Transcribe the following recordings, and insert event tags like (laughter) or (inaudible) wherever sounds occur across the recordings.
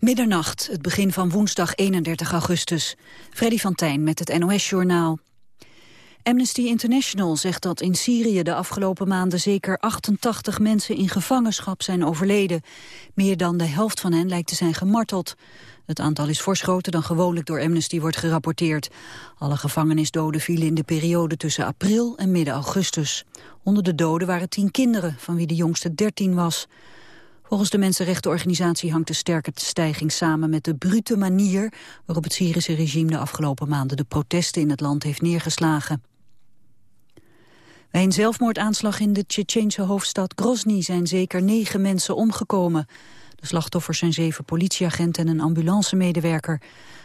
Middernacht, het begin van woensdag 31 augustus. Freddy van Tijn met het NOS-journaal. Amnesty International zegt dat in Syrië de afgelopen maanden zeker 88 mensen in gevangenschap zijn overleden. Meer dan de helft van hen lijkt te zijn gemarteld. Het aantal is fors dan gewoonlijk door Amnesty wordt gerapporteerd. Alle gevangenisdoden vielen in de periode tussen april en midden augustus. Onder de doden waren tien kinderen, van wie de jongste 13 was. Volgens de mensenrechtenorganisatie hangt de sterke stijging samen met de brute manier waarop het Syrische regime de afgelopen maanden de protesten in het land heeft neergeslagen. Bij een zelfmoordaanslag in de Tsjetsjeense hoofdstad Grozny zijn zeker negen mensen omgekomen. De slachtoffers zijn zeven politieagenten en een ambulancemedewerker.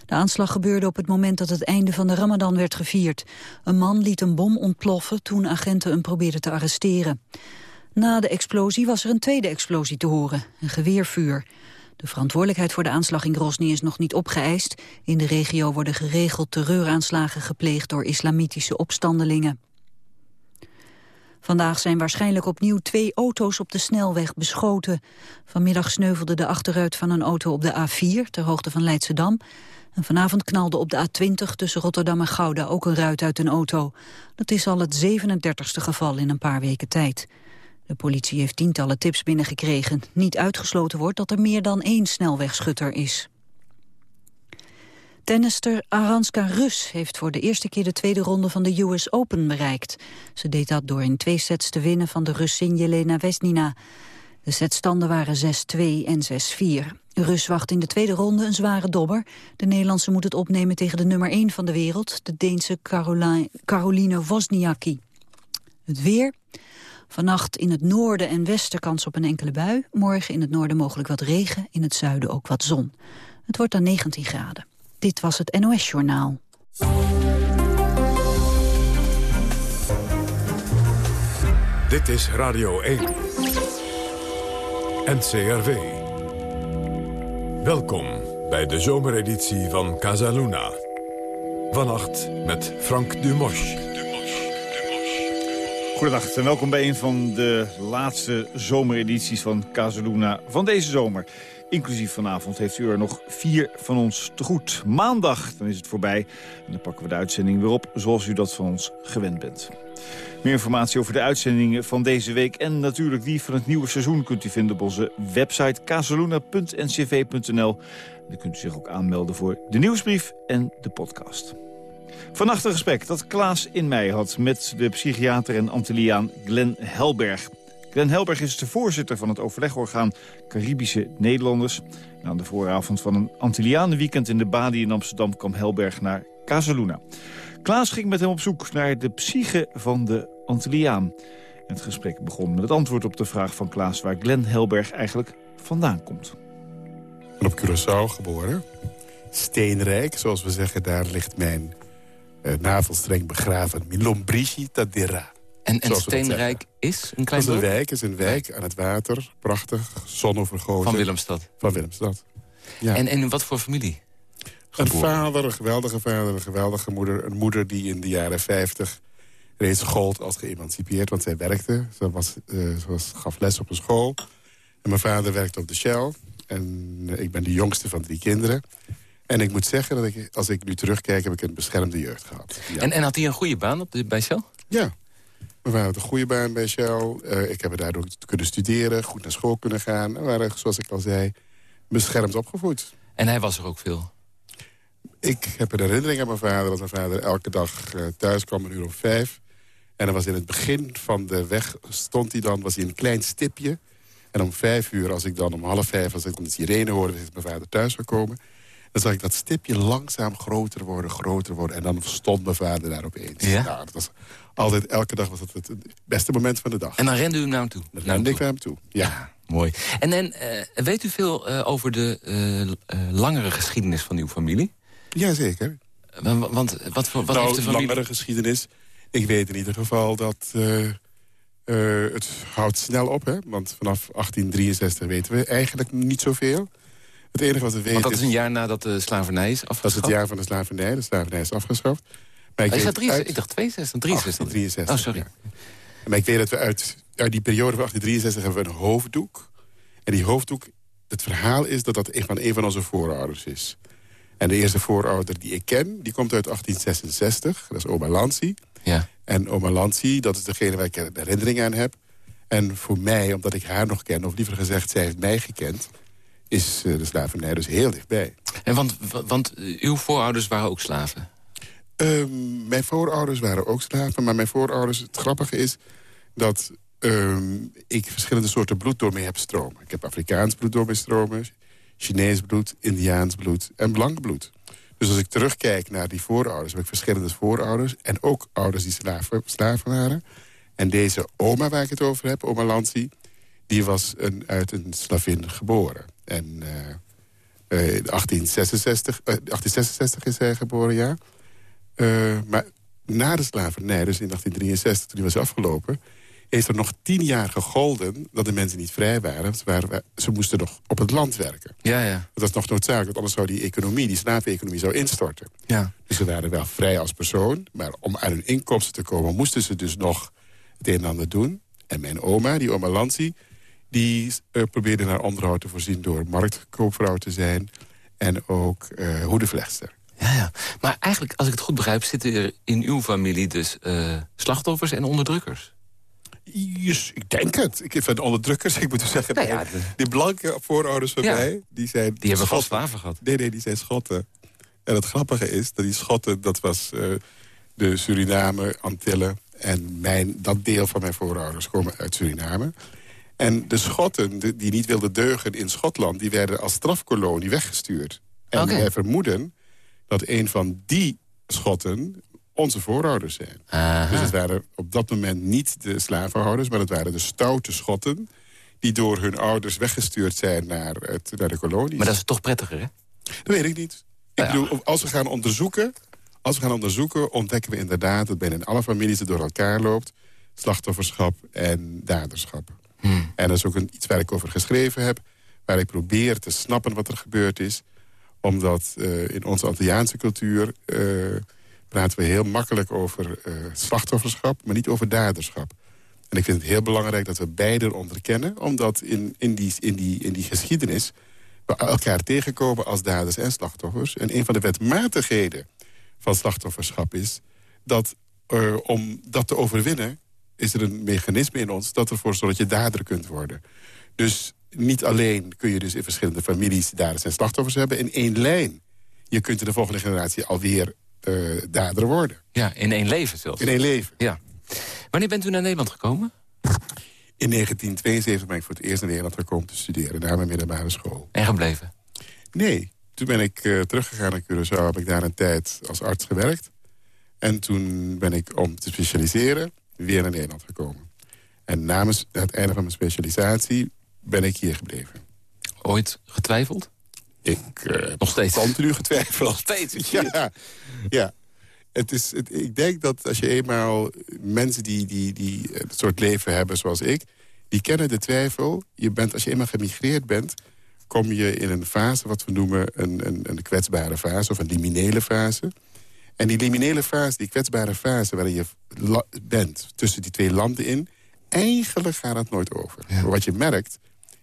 De aanslag gebeurde op het moment dat het einde van de ramadan werd gevierd. Een man liet een bom ontploffen toen agenten hem probeerden te arresteren. Na de explosie was er een tweede explosie te horen, een geweervuur. De verantwoordelijkheid voor de aanslag in Grozny is nog niet opgeëist. In de regio worden geregeld terreuraanslagen gepleegd door islamitische opstandelingen. Vandaag zijn waarschijnlijk opnieuw twee auto's op de snelweg beschoten. Vanmiddag sneuvelde de achteruit van een auto op de A4 ter hoogte van Leidschendam. En vanavond knalde op de A20 tussen Rotterdam en Gouda ook een ruit uit een auto. Dat is al het 37ste geval in een paar weken tijd. De politie heeft tientallen tips binnengekregen. Niet uitgesloten wordt dat er meer dan één snelwegschutter is. Tennister Aranska Rus heeft voor de eerste keer de tweede ronde van de US Open bereikt. Ze deed dat door in twee sets te winnen van de Russin Jelena Vesnina. De setstanden waren 6-2 en 6-4. Rus wacht in de tweede ronde een zware dobber. De Nederlandse moet het opnemen tegen de nummer 1 van de wereld, de Deense Caroline Wozniacki. Het weer. Vannacht in het noorden en westen kans op een enkele bui. Morgen in het noorden mogelijk wat regen, in het zuiden ook wat zon. Het wordt dan 19 graden. Dit was het NOS Journaal. Dit is Radio 1. NCRV. Welkom bij de zomereditie van Casaluna. Vannacht met Frank Dumosch. Goedendag en welkom bij een van de laatste zomeredities van Casaluna van deze zomer. Inclusief vanavond heeft u er nog vier van ons te goed. Maandag, dan is het voorbij. En dan pakken we de uitzending weer op zoals u dat van ons gewend bent. Meer informatie over de uitzendingen van deze week... en natuurlijk die van het nieuwe seizoen kunt u vinden op onze website casaluna.ncv.nl. Dan kunt u zich ook aanmelden voor de nieuwsbrief en de podcast. Vannacht een gesprek dat Klaas in mei had met de psychiater en Antilliaan Glenn Helberg. Glenn Helberg is de voorzitter van het overlegorgaan Caribische Nederlanders. En aan de vooravond van een Antillianenweekend in de Badi in Amsterdam kwam Helberg naar Casaluna. Klaas ging met hem op zoek naar de psyche van de Antilliaan. Het gesprek begon met het antwoord op de vraag van Klaas... waar Glenn Helberg eigenlijk vandaan komt. op Curaçao geboren. Steenrijk, zoals we zeggen, daar ligt mijn navelstreng begraven. Milombrici Tadera. En, en Steenrijk is een klein is een wijk, is een wijk aan het water. Prachtig, zonovergoten. Van Willemstad? Van Willemstad, ja. En, en wat voor familie? Een vader, een geweldige vader, een geweldige moeder. Een moeder die in de jaren 50 reeds gold als geëmancipeerd. Want zij werkte, ze, was, uh, ze was, gaf les op een school. En mijn vader werkte op de Shell. En uh, ik ben de jongste van drie kinderen. En ik moet zeggen, dat ik, als ik nu terugkijk, heb ik een beschermde jeugd gehad. Ja. En, en had hij een goede baan op de, bij Shell? Ja, we waren een goede baan bij Shell. Uh, ik heb er daardoor kunnen studeren, goed naar school kunnen gaan. We waren, zoals ik al zei, beschermd opgevoed. En hij was er ook veel? Ik heb een herinnering aan mijn vader... dat mijn vader elke dag uh, thuis kwam, een uur of vijf. En dan was in het begin van de weg, stond hij dan, was hij een klein stipje. En om vijf uur, als ik dan om half vijf, als ik de sirene hoorde... dat mijn vader thuis zou komen... dan zag ik dat stipje langzaam groter worden, groter worden. En dan stond mijn vader daar opeens. Ja? Nou, dat was altijd, elke dag was dat het beste moment van de dag. En dan rende u naar hem toe? Dan rende ik naar hem toe, ja. ja mooi. En, en uh, weet u veel uh, over de uh, langere geschiedenis van uw familie? Jazeker. Want, want wat, voor, wat nou, heeft de familie... langere geschiedenis... Ik weet in ieder geval dat... het houdt snel op, hè? want vanaf 1863 weten we eigenlijk niet zoveel. Het enige wat we weten Want dat is een jaar nadat de slavernij is afgeschaft? Dat is het jaar van de slavernij. De slavernij is afgeschaft. Maar ik, weet uit... ik dacht 62, 63. 63. Oh, sorry. Ja. Maar ik weet dat we uit, uit die periode van 1863 hebben we een hoofddoek. En die hoofddoek het verhaal is dat dat van, een van onze voorouders is. En de eerste voorouder die ik ken, die komt uit 1866. Dat is oma Lancy. Ja. En oma Lancy, dat is degene waar ik herinnering aan heb. En voor mij, omdat ik haar nog ken, of liever gezegd, zij heeft mij gekend... is eh, de slavernij dus heel dichtbij. En want, want uw voorouders waren ook slaven? Ehm, mijn voorouders waren ook slaven, maar mijn voorouders... het grappige is dat ehm, ik verschillende soorten bloed door me heb stromen. Ik heb Afrikaans bloed door me stromen, Chinees bloed, Indiaans bloed en blank bloed. Dus als ik terugkijk naar die voorouders, heb ik verschillende voorouders... en ook ouders die slaven, slaven waren. En deze oma waar ik het over heb, oma Lancy... die was een, uit een slavin geboren. En uh, uh, 1866, uh, 1866 is hij geboren, ja. Uh, maar na de slavernij, dus in 1863, toen die was afgelopen heeft er nog tien jaar gegolden dat de mensen niet vrij waren. Ze, waren, ze moesten nog op het land werken. Ja, ja. Dat was nog noodzakelijk, want anders zou die economie, die slaveneconomie, zou instorten. Ja. Dus ze waren wel vrij als persoon, maar om aan hun inkomsten te komen... moesten ze dus nog het een en ander doen. En mijn oma, die oma Lancy, die uh, probeerde naar onderhoud te voorzien... door marktkoopvrouw te zijn en ook uh. Ja, ja, maar eigenlijk, als ik het goed begrijp... zitten er in uw familie dus uh, slachtoffers en onderdrukkers. Yes, ik denk het. Ik vind onderdrukkers, ik moet zeggen... Nou ja, de... die blanke voorouders van Ja. mij, die zijn... Die hebben vast slaven gehad. Nee, nee, die zijn Schotten. En het grappige is dat die Schotten, dat was eh, de Suriname, Antillen... en mijn, dat deel van mijn voorouders komen uit Suriname. En de Schotten, de- die niet wilden deugen in Schotland... die werden als strafkolonie weggestuurd. En Oké. wij vermoeden dat een van die Schotten onze voorouders zijn. Aha. Dus het waren op dat moment niet de slavenhouders... maar het waren de stoute Schotten... die door hun ouders weggestuurd zijn naar, het, naar de kolonies. Maar dat is toch prettiger, hè? Dat weet ik niet. Ik Nou ja. bedoel, als we gaan onderzoeken... Als we gaan onderzoeken, ontdekken we inderdaad... dat bijna in alle families het door elkaar loopt... slachtofferschap en daderschap. Hmm. En dat is ook een, iets waar ik over geschreven heb... waar ik probeer te snappen wat er gebeurd is. Omdat eh, in onze Antilliaanse cultuur... eh, praten we heel makkelijk over eh, slachtofferschap... maar niet over daderschap. En ik vind het heel belangrijk dat we beide onderkennen... omdat in, in, die, in, die, in die geschiedenis we elkaar tegenkomen als daders en slachtoffers. En een van de wetmatigheden van slachtofferschap is... dat om dat te overwinnen is er een mechanisme in ons... dat ervoor zorgt dat je dader kunt worden. Dus niet alleen kun je dus in verschillende families... daders en slachtoffers hebben in één lijn. Je kunt in de volgende generatie alweer eh dader worden. Ja, in één leven zelfs. In één leven. Ja. Wanneer bent u naar Nederland gekomen? In 1972 ben ik voor het eerst naar Nederland gekomen te studeren... na mijn middelbare school. En gebleven? Nee, toen ben ik eh, teruggegaan naar Curaçao. Heb ik daar een tijd als arts gewerkt. En toen ben ik om te specialiseren weer naar Nederland gekomen. En na mijn- het einde van mijn specialisatie ben ik hier gebleven. Ooit getwijfeld? Ik eh Nog steeds? continu getwijfeld. Nog steeds? Ja, ja. Het is, het, ik denk dat als je eenmaal mensen die, die, die het soort leven hebben zoals ik... die kennen de twijfel. Je bent, als je eenmaal gemigreerd bent... kom je in een fase, wat we noemen een, een, een kwetsbare fase... of een liminele fase. En die liminele fase, die kwetsbare fase waarin je bent... tussen die twee landen in, eigenlijk gaat het nooit over. Maar wat je merkt,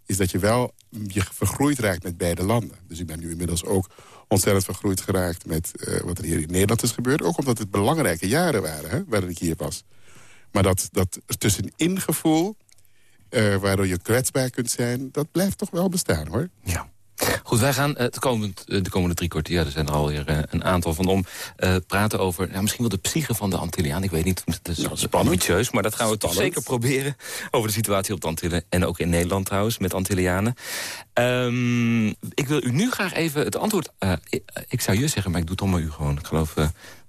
is dat je wel je vergroeid raakt met beide landen. Dus ik ben nu inmiddels ook ontzettend vergroeid geraakt... met eh, wat er hier in Nederland is gebeurd. Ook omdat het belangrijke jaren waren, hè, waarin ik hier was. Maar dat, dat tussenin gevoel, eh, waardoor je kwetsbaar kunt zijn... dat blijft toch wel bestaan, hoor. Ja. Goed, wij gaan eh, het komend, eh, de komende drie kwartier, er zijn er alweer eh, een aantal van om, eh, praten over ja, misschien wel de psyche van de Antilliaan. Ik weet niet, het is spannend. ambitieus, maar dat gaan we toch zeker proberen. Over de situatie op de Antillen en ook in Nederland trouwens, met Antillianen. Ehm, ik wil u nu graag even het antwoord, eh, ik, ik zou je zeggen, maar ik doe het om maar u gewoon. Ik geloof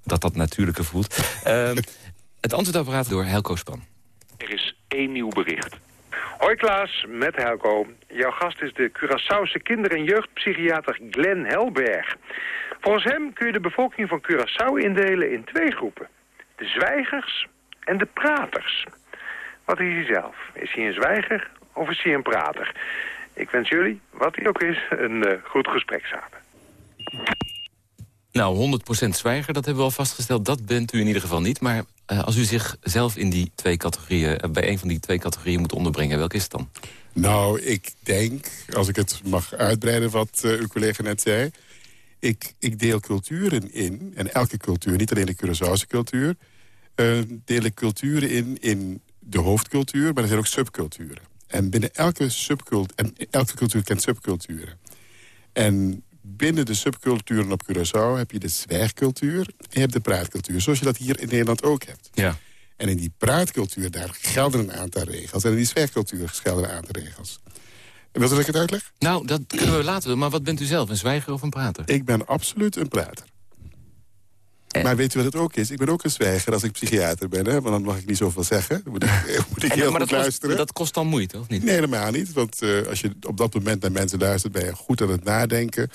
dat dat natuurlijker voelt. Ehm, (laughs) het antwoordapparaat door Helco Span. Er is één nieuw bericht. Hoi Klaas, met Helco. Jouw gast is de Curaçaose kinder- en jeugdpsychiater Glenn Helberg. Volgens hem kun je de bevolking van Curaçao indelen in twee groepen. De zwijgers en de praters. Wat is hij zelf? Is hij een zwijger of is hij een prater? Ik wens jullie, wat hij ook is, een eh, goed gesprek samen. Nou, 100% zwijger, dat hebben we al vastgesteld. Dat bent u in ieder geval niet. Maar uh, als u zichzelf in die twee categorieën, uh, bij een van die twee categorieën moet onderbrengen, welke is het dan? Nou, ik denk, als ik het mag uitbreiden wat uh, uw collega net zei... Ik, ik deel culturen in, en elke cultuur, niet alleen de Curaçaose cultuur... deel ik culturen in, in de hoofdcultuur, maar er zijn ook subculturen. En binnen elke subcultuur, en elke cultuur kent subculturen. En binnen de subculturen op Curaçao heb je de zwijgcultuur en je hebt de praatcultuur. Zoals je dat hier in Nederland ook hebt. Ja. En in die praatcultuur, daar gelden een aantal regels. En in die zwijgcultuur gelden een aantal regels. Wilt u dat ik het uitleg? Nou, dat kunnen we laten. Maar wat bent u zelf, een zwijger of een prater? Ik ben absoluut een prater. Maar weet u wat het ook is? Ik ben ook een zwijger als ik psychiater ben. Hè? Want dan mag ik niet zoveel zeggen. Dan moet ik, (laughs) moet ik heel maar goed dat luisteren. Kost, dat kost dan moeite, of niet? Nee, helemaal niet. Want uh, als je op dat moment naar mensen luistert... ben je goed aan het nadenken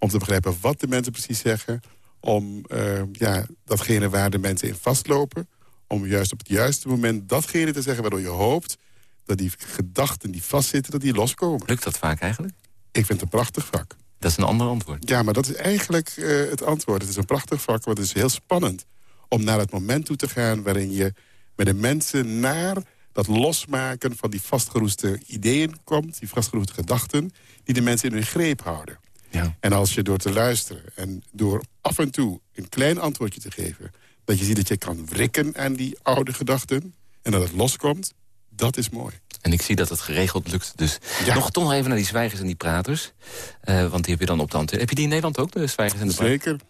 om te begrijpen wat de mensen precies zeggen. Om uh, ja, datgene waar de mensen in vastlopen. Om juist op het juiste moment datgene te zeggen waardoor je hoopt... dat die gedachten die vastzitten, dat die loskomen. Lukt dat vaak eigenlijk? Ik vind het een prachtig vak. Dat is een ander antwoord. Ja, maar dat is eigenlijk uh, het antwoord. Het is een prachtig vak, want het is heel spannend... om naar het moment toe te gaan waarin je met de mensen naar dat losmaken van die vastgeroeste ideeën komt... die vastgeroeste gedachten, die de mensen in hun greep houden. Ja. En als je door te luisteren en door af en toe een klein antwoordje te geven... dat je ziet dat je kan wrikken aan die oude gedachten... en dat het loskomt, dat is mooi. En ik zie dat het geregeld lukt. Dus Ja. nog toch even naar die zwijgers en die praters. Eh, want die heb je dan op de hand. Heb je die in Nederland ook, de zwijgers en de praters? Zeker.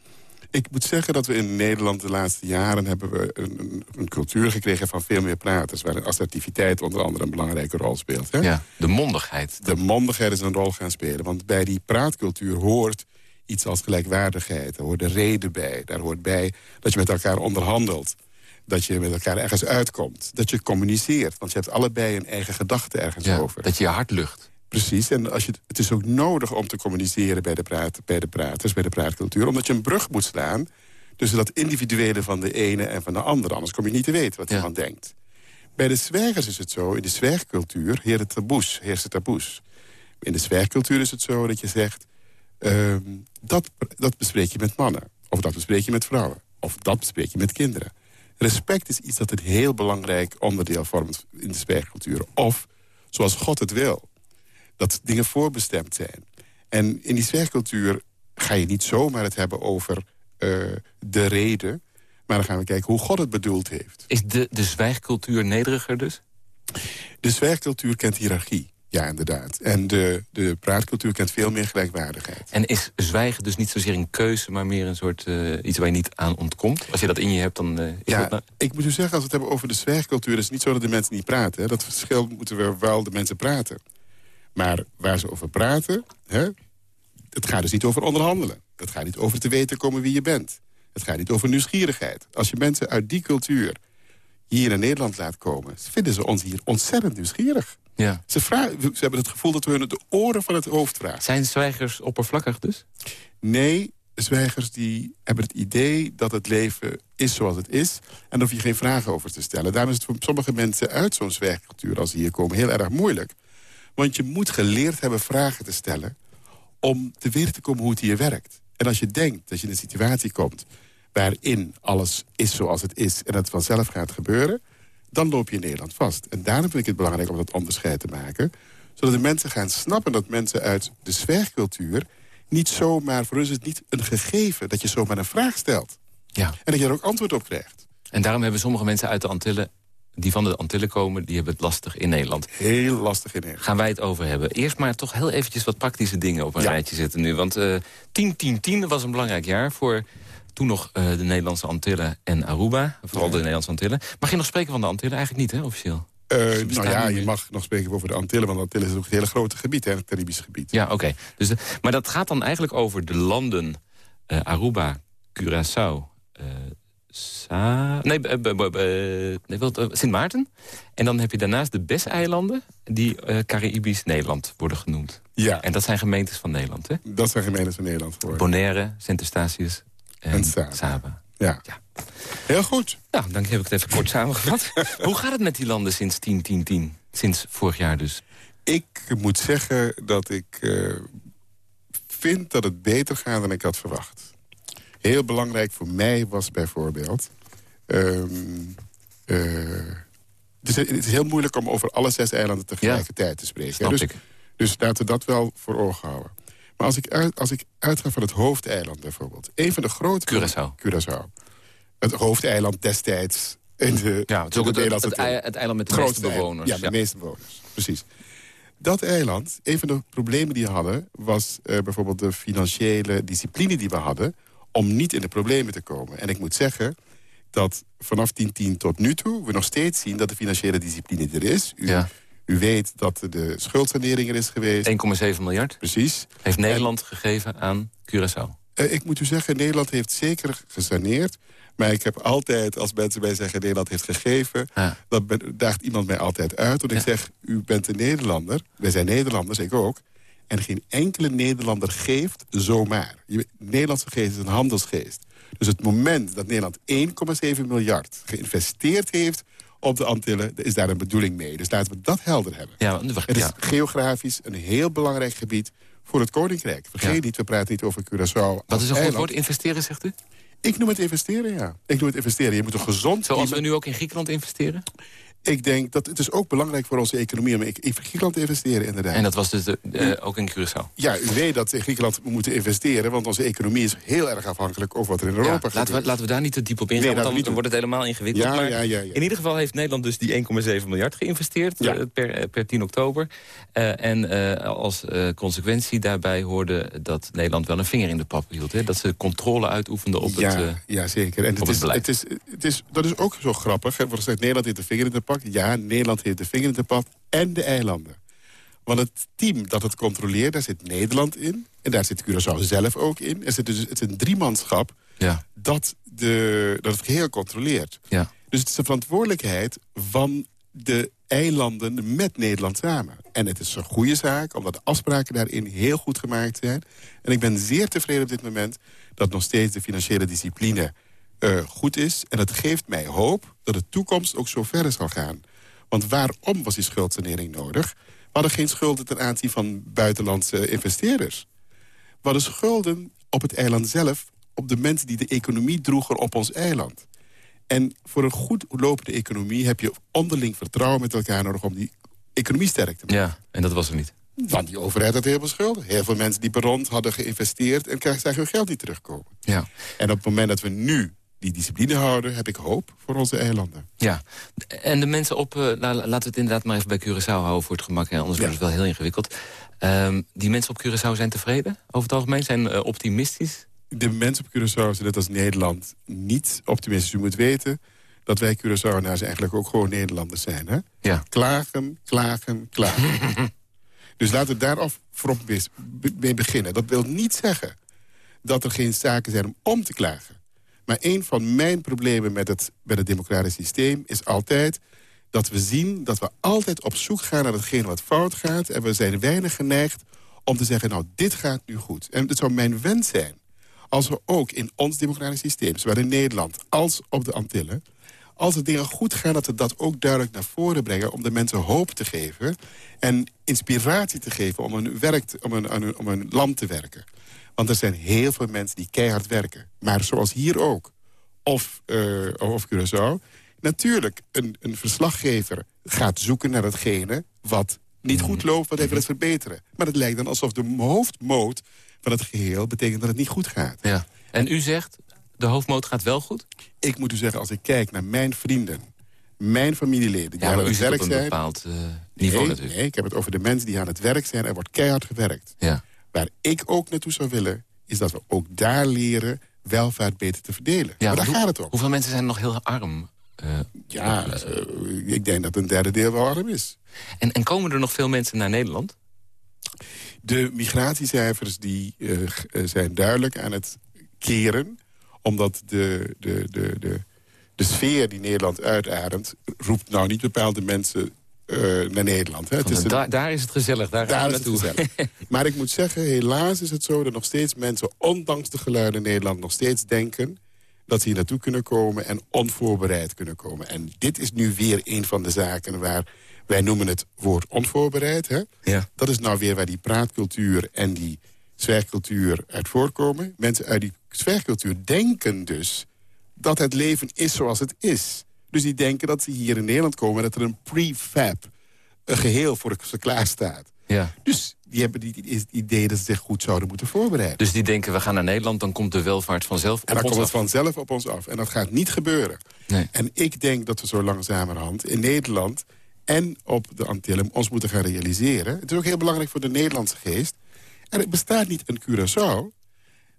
Ik moet zeggen dat we in Nederland de laatste jaren... hebben we een, een, cultuur gekregen van veel meer praters... waarin assertiviteit onder andere een belangrijke rol speelt. Hè? Ja, de mondigheid. De mondigheid is een rol gaan spelen. Want bij die praatcultuur hoort iets als gelijkwaardigheid. Er hoort de reden bij. Daar hoort bij dat je met elkaar onderhandelt. Dat je met elkaar ergens uitkomt. Dat je communiceert. Want je hebt allebei een eigen gedachte ergens Ja, over. dat je je hart lucht. Precies, en als je, het is ook nodig om te communiceren bij de, praat, bij de praters, bij de praatcultuur. Omdat je een brug moet slaan tussen dat individuele van de ene en van de andere. Anders kom je niet te weten wat Ja. iemand denkt. Bij de zwijgers is het zo, in de zwijgcultuur heersen taboes. Heersen taboes. In de zwijgcultuur is het zo dat je zegt... ehm, dat, dat bespreek je met mannen. Of dat bespreek je met vrouwen. Of dat bespreek je met kinderen. Respect is iets dat een heel belangrijk onderdeel vormt in de zwijgcultuur. Of, zoals God het wil dat dingen voorbestemd zijn. En in die zwijgcultuur ga je niet zomaar het hebben over eh, de reden... maar dan gaan we kijken hoe God het bedoeld heeft. Is de, de zwijgcultuur nederiger dus? De zwijgcultuur kent hiërarchie, ja inderdaad. En de, de praatcultuur kent veel meer gelijkwaardigheid. En is zwijgen dus niet zozeer een keuze... maar meer een soort eh, iets waar je niet aan ontkomt? Als je dat in je hebt, dan eh, is Ja, dat... nou- ik moet u zeggen, als we het hebben over de zwijgcultuur... is het niet zo dat de mensen niet praten. Hè. Dat verschil moeten we wel de mensen praten. Maar waar ze over praten... Hè, het gaat dus niet over onderhandelen. Het gaat niet over te weten komen wie je bent. Het gaat niet over nieuwsgierigheid. Als je mensen uit die cultuur hier in Nederland laat komen... vinden ze ons hier ontzettend nieuwsgierig. ja. Ze, vragen, ze hebben het gevoel dat we hun de oren van het hoofd vragen. Zijn zwijgers oppervlakkig dus? Nee, zwijgers die hebben het idee dat het leven is zoals het is... en daar hoef je geen vragen over te stellen. Daarom is het voor sommige mensen uit zo'n zwijgcultuur als ze hier komen heel erg moeilijk. Want je moet geleerd hebben vragen te stellen... om te weten te komen hoe het hier werkt. En als je denkt dat je in een situatie komt... waarin alles is zoals het is en het vanzelf gaat gebeuren... dan loop je in Nederland vast. En daarom vind ik het belangrijk om dat onderscheid te maken... zodat de mensen gaan snappen dat mensen uit de zwijgcultuur... niet zomaar, voor ons is het niet een gegeven... dat je zomaar een vraag stelt. Ja. En dat je er ook antwoord op krijgt. En daarom hebben sommige mensen uit de Antillen... die van de Antillen komen, die hebben het lastig in Nederland. Heel lastig in Nederland. Gaan wij het over hebben. Eerst maar toch heel eventjes wat praktische dingen op een Ja. rijtje zetten nu. Want eh 10-10-10 was een belangrijk jaar voor toen nog eh, de Nederlandse Antillen en Aruba. Vooral Ja. de Nederlandse Antillen. Mag je nog spreken van de Antillen? Eigenlijk niet, hè, officieel? Eh, nou ja, je mag nog spreken over de Antillen... want de Antillen is ook een hele grote gebied, hè, het Caribisch gebied. Ja, oké. Dus de- maar dat gaat dan eigenlijk over de landen eh, Aruba, Curaçao... Sa nee, nee eh, Sint Maarten. En dan heb je daarnaast de Bes-eilanden... die eh, Caribisch Nederland worden genoemd. Ja, En dat zijn gemeentes van Nederland, hè? dat zijn gemeentes van Nederland voor. Bonaire, Sint Eustatius en, En Saba. Saba. Ja. Ja. Heel goed. Nou, dan heb ik het even kort samengevat. (laughs) Hoe gaat het met die landen sinds 10-10-10? Sinds vorig jaar dus. Ik moet zeggen dat ik eh, vind dat het beter gaat dan ik had verwacht. Heel belangrijk voor mij was bijvoorbeeld... Ehm, eh, het, is, het, is, heel moeilijk om over alle zes eilanden tegelijkertijd te spreken. Snap dus, ik. dus laten we dat wel voor ogen houden. Maar als ik, uit, als ik uitga van het hoofdeiland bijvoorbeeld... een van de grote... Curaçao. Curaçao. Het hoofdeiland destijds in de, Ja, het is ook het, eiland met de meeste bewoners. Ja, de meeste bewoners. Precies. Dat eiland, een van de problemen die we hadden... was eh, bijvoorbeeld de financiële discipline die we hadden... om niet in de problemen te komen. En ik moet zeggen dat vanaf 1010 tot nu toe... we nog steeds zien dat de financiële discipline er is. U, Ja. u weet dat de schuldsanering er is geweest. 1,7 miljard Precies. heeft Nederland gegeven aan Curaçao. Eh, ik moet u zeggen, Nederland heeft zeker gesaneerd. Maar ik heb altijd, als mensen mij zeggen Nederland heeft gegeven... Ja. dan daagt iemand mij altijd uit. Want ik zeg, u bent een Nederlander. Wij zijn Nederlanders, ik ook. En geen enkele Nederlander geeft zomaar. Je, Nederlandse geest is een handelsgeest. Dus het moment dat Nederland 1,7 miljard geïnvesteerd heeft op de Antillen... is daar een bedoeling mee. Dus laten we dat helder hebben. Ja, we- Het is ja. geografisch een heel belangrijk gebied voor het Koninkrijk. Vergeet Ja. niet, we praten niet over Curaçao Wat als is een goed woord? Investeren, zegt u? Ik noem het investeren, ja. Ik noem het investeren. Je moet een gezond... Zoals we nu ook in Griekenland investeren? Ik denk dat het is ook belangrijk voor onze economie... om in Griekenland te investeren, inderdaad. En dat was dus de, ook in Curaçao. Ja, u weet dat in Griekenland we moeten investeren... want onze economie is heel erg afhankelijk over wat er in Ja, Europa laten, we, laten we daar niet te diep op ingaan, Nee, want dan wordt het helemaal ingewikkeld. Ja, maar ja, ja, ja. In ieder geval heeft Nederland dus die 1,7 miljard geïnvesteerd Ja. eh, per, eh, per 10 oktober. Eh, en als consequentie daarbij hoorde dat Nederland wel een vinger in de pap hield. Hè? Dat ze controle uitoefende op ja, het... eh, ja, zeker. En het het is, het is, het is, dat is ook zo grappig. Hè. Gezegd, Nederland heeft de vinger in de Ja, Nederland heeft de vinger in de pak. En de eilanden. Want het team dat het controleert, daar zit Nederland in. En daar zit Curaçao zelf ook in. Er zit dus, het is een driemanschap ja, dat, de, dat het geheel controleert. ja. Dus het is de verantwoordelijkheid van de eilanden met Nederland samen. En het is een goede zaak, omdat de afspraken daarin heel goed gemaakt zijn. En ik ben zeer tevreden op dit moment dat nog steeds de financiële discipline eh, goed is. En dat geeft mij hoop dat de toekomst ook zo ver zal gaan. Want waarom was die schuldsanering nodig? We hadden geen schulden ten aanzien van buitenlandse investeerders. We hadden schulden op het eiland zelf... op de mensen die de economie droegen op ons eiland. En voor een goed lopende economie heb je onderling vertrouwen met elkaar nodig... om die economie sterk te maken. ja, en dat was er niet. Want die overheid had heel veel schulden. Heel veel mensen die per rond hadden geïnvesteerd... en krijgen zagen hun geld niet terugkomen. Ja. En op het moment dat we nu die discipline houden... heb ik hoop voor onze eilanden. Ja, en de mensen op... la- laten we het inderdaad maar even bij Curaçao houden voor het gemak. Hè, anders Ja. wordt het wel heel ingewikkeld. Ehm, die mensen op Curaçao zijn tevreden over het algemeen? Zijn eh, optimistisch? De mensen op Curaçao zijn net als Nederland niet optimistisch. U moet weten dat wij Curaçaoenaars eigenlijk ook gewoon Nederlanders zijn. Hè? Ja. Klagen, klagen, klagen. (laughs) dus laten we be- be- mee beginnen. Dat wil niet zeggen dat er geen zaken zijn om om te klagen. Maar een van mijn problemen met het, met het democratisch systeem is altijd dat we zien dat we altijd op zoek gaan naar hetgene wat fout gaat. En we zijn weinig geneigd om te zeggen, nou, dit gaat nu goed. En het zou mijn wens zijn als we ook in ons democratisch systeem... zowel in Nederland als op de Antillen... als de dingen goed gaan, dat we dat ook duidelijk naar voren brengen... om de mensen hoop te geven en inspiratie te geven... om een, werk om een, aan een- om een land te werken. Want er zijn heel veel mensen die keihard werken. Maar zoals hier ook, of, eh, of Curaçao... natuurlijk, een, een verslaggever gaat zoeken naar hetgene... wat niet goed loopt, wat hij wil het verbeteren. Maar het lijkt dan alsof de hoofdmoot van het geheel... betekent dat het niet goed gaat. Ja. En u zegt, de hoofdmoot gaat wel goed? Ik moet u zeggen, als ik kijk naar mijn vrienden... mijn familieleden die Ja, aan u het op werk een zijn... bepaald eh, niveau nee, natuurlijk. nee, ik heb het over de mensen die aan het werk zijn. Er wordt keihard gewerkt. Ja. Waar ik ook naartoe zou willen... is dat we ook daar leren welvaart beter te verdelen. Ja, maar daar hoe- gaat het om. Hoeveel mensen zijn nog heel arm? eh, Ja, eh, ik denk dat een derde deel wel arm is. en, en komen er nog veel mensen naar Nederland? De migratiecijfers die, eh, zijn duidelijk aan het keren. Omdat de, de, de, de, de sfeer die Nederland uitademt... roept nou niet bepaalde mensen naar Nederland. Hè. Het is een- daar, daar is het gezellig, daar, gaan we is het naartoe. gezellig. (laughs) maar ik moet zeggen, helaas is het zo dat nog steeds mensen... ondanks de geluiden in Nederland nog steeds denken... dat ze hier naartoe kunnen komen en onvoorbereid kunnen komen. En dit is nu weer een van de zaken waar... wij noemen het woord onvoorbereid. Hè? Ja. Dat is nou weer waar die praatcultuur en die zwijgcultuur uit voorkomen. Mensen uit die zwergcultuur denken dus dat het leven is zoals het is. Dus die denken dat ze hier in Nederland komen... dat er een prefab een geheel voor ze klaar staat. Ja. Dus die hebben die, die, idee dat ze zich goed zouden moeten voorbereiden. Dus die denken, we gaan naar Nederland, dan komt de welvaart vanzelf op En dan ons komt het af. vanzelf op ons af. En dat gaat niet gebeuren. Nee. En ik denk dat we zo langzamerhand in Nederland en op de Antillen ons moeten gaan realiseren. Het is ook heel belangrijk voor de Nederlandse geest. En het bestaat niet een Curaçao.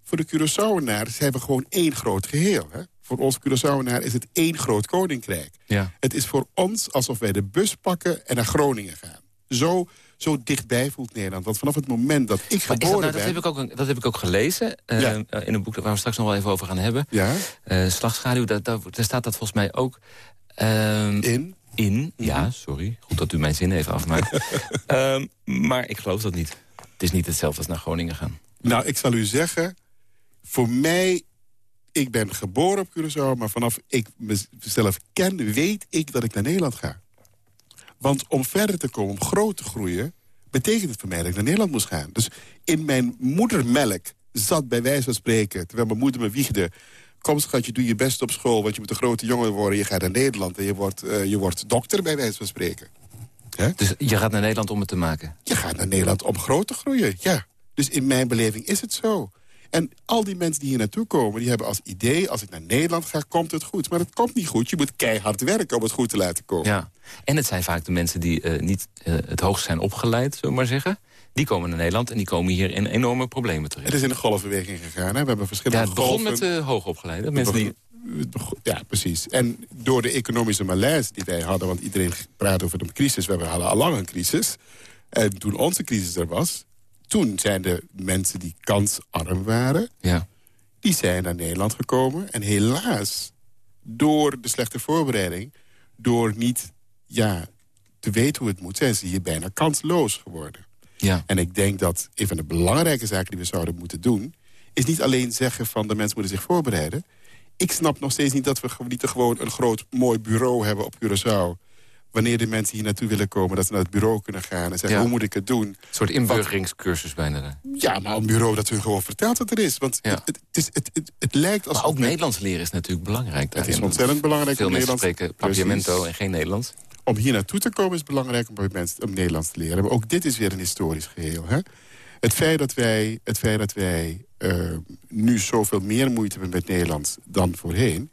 Voor de Curaçaoenaars zijn we gewoon één groot geheel. Hè? Voor ons Curaçaoenaar is het één groot koninkrijk. Ja. Het is voor ons alsof wij de bus pakken en naar Groningen gaan. Zo, zo dichtbij voelt Nederland. Want vanaf het moment dat ik dat, geboren nou, dat, ben... heb ik ook, dat heb ik ook gelezen eh, Ja. eh, in een boek waar we straks nog wel even over gaan hebben. Ja, Eh, Slagschaduw, daar, daar, staat dat volgens mij ook ehm, in... in. Ja, Mhm. sorry. Goed dat u mijn zin even afmaakt. (laughs) Ehm, maar ik geloof dat niet. Het is niet hetzelfde als naar Groningen gaan. Nou, ik zal u zeggen... Voor mij... Ik ben geboren op Curaçao, maar vanaf ik mezelf ken... weet ik dat ik naar Nederland ga. Want om verder te komen, om groot te groeien... betekent het voor mij dat ik naar Nederland moest gaan. Dus in mijn moedermelk zat bij wijze van spreken... terwijl mijn moeder me wiegde... kom schatje, doe je best op school... want je moet een grote jongen worden. Je gaat naar Nederland en je wordt, eh, je wordt dokter bij wijze van spreken. Dus je gaat naar Nederland om het te maken. Je gaat naar Nederland om groot te groeien, ja. Dus in mijn beleving is het zo. En al die mensen die hier naartoe komen, die hebben als idee... als ik naar Nederland ga, komt het goed. Maar het komt niet goed. Je moet keihard werken om het goed te laten komen. Ja. En het zijn vaak de mensen die eh, niet eh, het hoogst zijn opgeleid, zullen we maar zeggen. Die komen naar Nederland en die komen hier in enorme problemen terecht. Het is in een golfbeweging gegaan. Hè. We hebben Ja, verschillende het begon golven. met uh, hoogopgeleide. Mensen die... Het begon- Ja, precies. En door de economische malaise die wij hadden... want iedereen praat over een crisis, we hadden al lang een crisis... en toen onze crisis er was... toen zijn de mensen die kansarm waren... Ja. die zijn naar Nederland gekomen. En helaas, door de slechte voorbereiding... door niet ja, te weten hoe het moet... zijn ze hier bijna kansloos geworden. Ja. En ik denk dat een van de belangrijke zaken die we zouden moeten doen... is niet alleen zeggen van de mensen moeten zich voorbereiden. Ik snap nog steeds niet dat we niet gewoon een groot mooi bureau hebben op Curaçao. Wanneer de mensen hier naartoe willen komen, dat ze naar het bureau kunnen gaan... en zeggen, Ja. hoe moet ik het doen? Een soort inburgeringscursus bijna. Ja, maar een bureau dat hun gewoon vertelt wat er is. Want Ja. het, is, het, het, lijkt als... Maar ook Nederlands leren is natuurlijk belangrijk. Het is daarin. ontzettend belangrijk Veel om mensen Nederlands... spreken Precies. papiamento en geen Nederlands. om hier naartoe te komen is belangrijk om, mensen, om Nederlands te leren. Maar ook dit is weer een historisch geheel. Hè? Het feit dat wij, het feit dat wij eh, nu zoveel meer moeite hebben met Nederlands dan voorheen...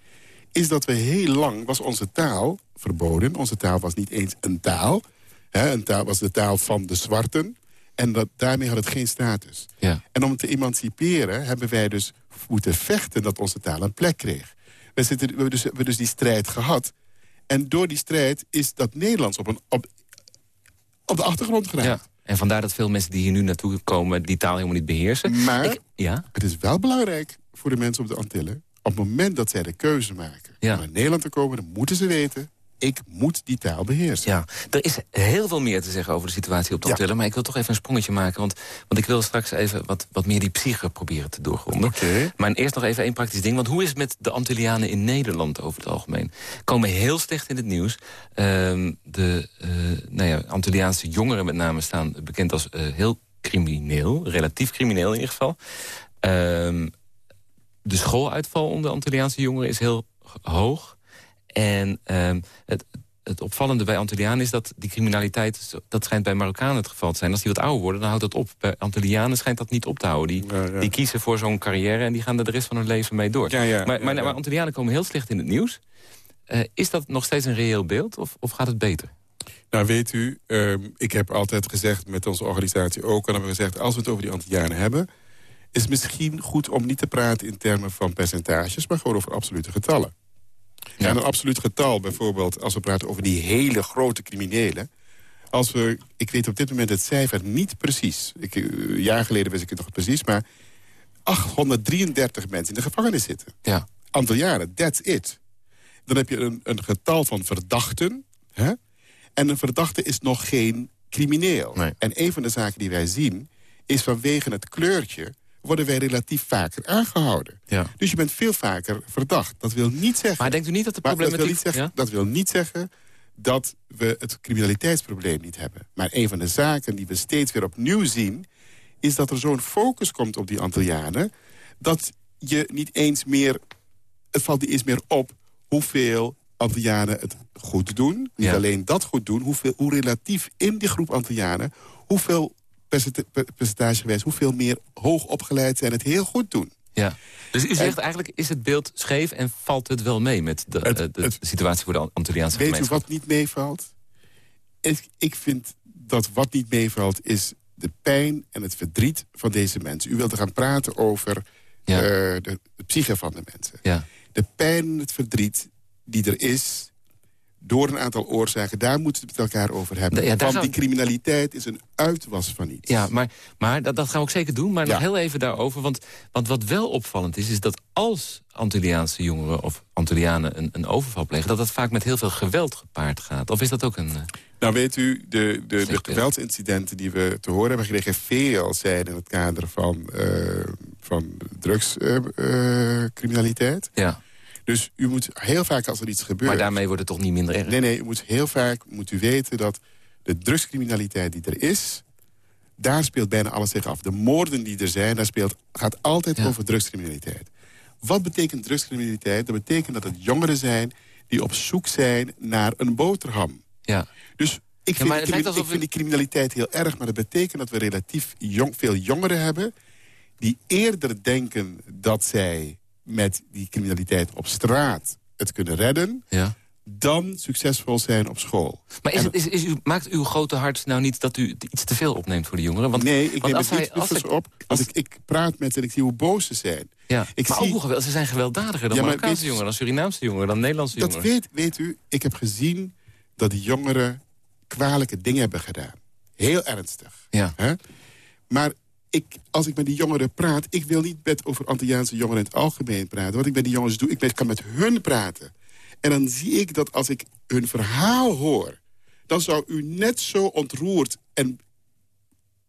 is dat we heel lang, was onze taal verboden. Onze taal was niet eens een taal. Hè? Een taal was de taal van de zwarten. En dat, daarmee had het geen status. Ja. En om het te emanciperen hebben wij dus moeten vechten dat onze taal een plek kreeg. We, zitten, we, hebben dus, we hebben dus die strijd gehad. En door die strijd is dat Nederlands op, een, op, op de achtergrond geraakt. ja. En vandaar dat veel mensen die hier nu naartoe komen... die taal helemaal niet beheersen. Maar Ik- ja? het is wel belangrijk voor de mensen op de Antillen... op het moment dat zij de keuze maken Ja. om naar Nederland te komen... dan moeten ze weten, ik moet die taal beheersen. Ja, er is heel veel meer te zeggen over de situatie op de Ja. Antillen. Maar ik wil toch even een sprongetje maken. Want, want ik wil straks even wat, wat meer die psyche proberen te doorgronden. Oké. Maar eerst nog even één praktisch ding. Want hoe is het met de Antillianen in Nederland over het algemeen? Komen heel slecht in het nieuws. Ehm, de eh, nou ja, Antilliaanse jongeren met name staan bekend als eh, heel crimineel. Relatief crimineel in ieder geval. Ehm, de schooluitval onder Antilliaanse jongeren is heel hoog. En ehm, het, het opvallende bij Antillianen is dat die criminaliteit... dat schijnt bij Marokkanen het geval te zijn. Als die wat ouder worden, dan houdt dat op. Bij Antillianen schijnt dat niet op te houden. Die, Ja, ja. die kiezen voor zo'n carrière en die gaan er de rest van hun leven mee door. Ja, ja, maar, maar Antillianen komen heel slecht in het nieuws. Eh, is dat nog steeds een reëel beeld of, of gaat het beter? Nou, weet u, ehm, ik heb altijd gezegd met onze organisatie ook... en hebben we gezegd, als we het over die Antillianen hebben... is misschien goed om niet te praten in termen van percentages... maar gewoon over absolute getallen. Ja. En een absoluut getal, bijvoorbeeld, als we praten over die hele grote criminelen... Als we, ik weet op dit moment het cijfer niet precies. Ik, eh, een jaar geleden wist ik het nog precies, maar 833 mensen in de gevangenis zitten. Ja. Aantal jaren, that's it. Dan heb je een, een getal van verdachten. Hè? En een verdachte is nog geen crimineel. Nee. En een van de zaken die wij zien... is vanwege het kleurtje worden wij relatief vaker aangehouden. Ja. Dus je bent veel vaker verdacht. Dat wil niet zeggen... Maar denkt u niet dat de Maar dat wil, problematiek... niet zeggen, Ja? dat wil niet zeggen dat we het criminaliteitsprobleem niet hebben. Maar een van de zaken die we steeds weer opnieuw zien... is dat er zo'n focus komt op die Antillianen... dat je niet eens meer... Het valt niet eens meer op hoeveel Antillianen het goed doen. Niet alleen dat goed doen, hoeveel, hoe relatief in die groep Antillianen... hoeveel percentage geweest, hoeveel meer hoog opgeleid zijn het heel goed doen. Ja. Dus u zegt eigenlijk, is het beeld scheef en valt het wel mee... met de, eh, de, situatie voor de Antilliaanse gemeenschap? Weet u wat niet meevalt? Ik, ik vind dat wat niet meevalt is de pijn en het verdriet van deze mensen. U wilt gaan praten over ja. uh, de, de psyche van de mensen. Ja. De pijn en het verdriet die er is door een aantal oorzaken. Daar moeten we het met elkaar over hebben. Ja, Want die criminaliteit is een uitwas van iets. Ja, maar, maar dat, dat gaan we ook zeker doen. Maar nog heel even daarover. Want, want wat wel opvallend is, is dat als Antilliaanse jongeren... of Antillianen een, een overval plegen... dat dat vaak met heel veel geweld gepaard gaat. Of is dat ook een... Uh... Nou weet u, de, de, de geweldsincidenten die we te horen hebben gekregen... veel zijn in het kader van, uh, van drugscriminaliteit. Uh, ja. Dus u moet heel vaak als er iets gebeurt... Maar daarmee wordt het toch niet minder erg? Nee, nee, u moet heel vaak moet u weten dat de drugscriminaliteit die er is... daar speelt bijna alles zich af. De moorden die er zijn, daar speelt, gaat altijd over drugscriminaliteit. Wat betekent drugscriminaliteit? Dat betekent dat het jongeren zijn die op zoek zijn naar een boterham. Ja. Dus ik, vind, ja, die, ik vind die criminaliteit heel erg, maar dat betekent dat we relatief jong, veel jongeren hebben... die eerder denken dat zij met die criminaliteit op straat het kunnen redden... Ja. dan succesvol zijn op school. Maar is is, maakt uw grote hart nou niet dat u iets te veel opneemt voor de jongeren? Want, nee, ik neem het niet als op. Als ik, ik praat met ze en ik zie hoe boos ze zijn. Ja, ik maar zie... ook ze zijn gewelddadiger dan ja, Marokkaanse jongeren... dan Surinaamse jongeren, dan Nederlandse jongeren. Dat weet, weet u, ik heb gezien dat die jongeren kwalijke dingen hebben gedaan. Heel ernstig. Ja. Hè? Maar ik, als ik met die jongeren praat... ik wil niet met over Antilliaanse jongeren in het algemeen praten. Wat ik met die jongens doe, ik kan met hun praten. En dan zie ik dat als ik hun verhaal hoor... dan zou u net zo ontroerd en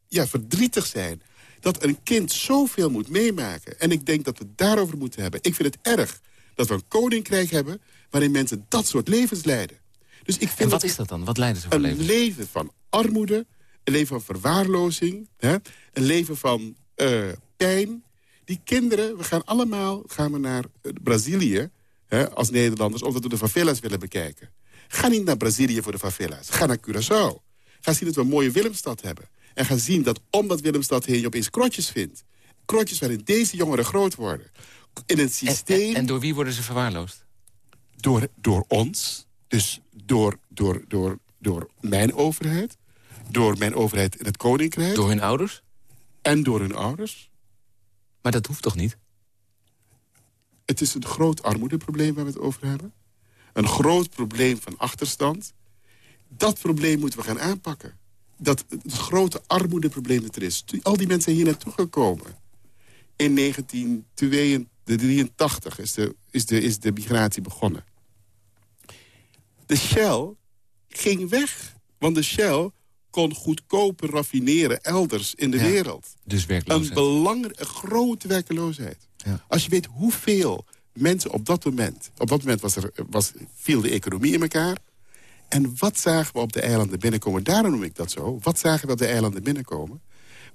ja, verdrietig zijn... dat een kind zoveel moet meemaken. En ik denk dat we het daarover moeten hebben. Ik vind het erg dat we een koninkrijk hebben... waarin mensen dat soort levens leiden. Dus ik vind en wat is dat dan? Wat leiden ze voor Een leven van armoede, een leven van verwaarlozing. Hè? Een leven van uh, pijn. Die kinderen, we gaan allemaal gaan we naar uh, Brazilië hè, als Nederlanders... omdat we de favelas willen bekijken. Ga niet naar Brazilië voor de favelas. Ga naar Curaçao. Ga zien dat we een mooie Willemstad hebben. En ga zien dat omdat Willemstad heen je opeens krotjes vindt. Krotjes waarin deze jongeren groot worden. In een systeem... En, en, door wie worden ze verwaarloosd? Door, door ons. Dus door, door, door, door mijn overheid door mijn overheid in het koninkrijk. Door hun ouders? En door hun ouders. Maar dat hoeft toch niet? Het is een groot armoedeprobleem waar we het over hebben. Een groot probleem van achterstand. Dat probleem moeten we gaan aanpakken. Dat het grote armoedeprobleem dat er is. Al die mensen zijn hier naartoe gekomen. In 1983 is de, is de, is de migratie begonnen. De Shell ging weg. Want de Shell kon goedkoper raffineren elders in de wereld. Dus werkloosheid. Een belangrijke, grote werkloosheid. Ja. Als je weet hoeveel mensen op dat moment... op dat moment was er, was, viel de economie in elkaar. En wat zagen we op de eilanden binnenkomen? Daarom noem ik dat zo. Wat zagen we op de eilanden binnenkomen?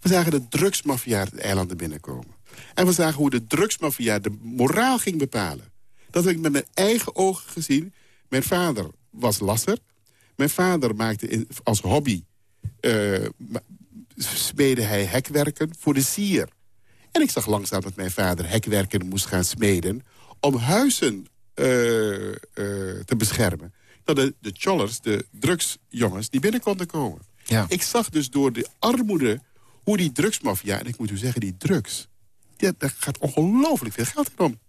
We zagen de drugsmafia de eilanden binnenkomen. En we zagen hoe de drugsmafia de moraal ging bepalen. Dat heb ik met mijn eigen ogen gezien. Mijn vader was lasser. Mijn vader maakte als hobby uh, smede hij hekwerken voor de sier. En ik zag langzaam dat mijn vader hekwerken moest gaan smeden... om huizen uh, uh, te beschermen. Dat de, de chollers, de drugsjongens, die binnen konden komen. Ja. Ik zag dus door de armoede hoe die drugsmafia... en ik moet u zeggen, die drugs... Ja, daar gaat ongelooflijk veel geld in om.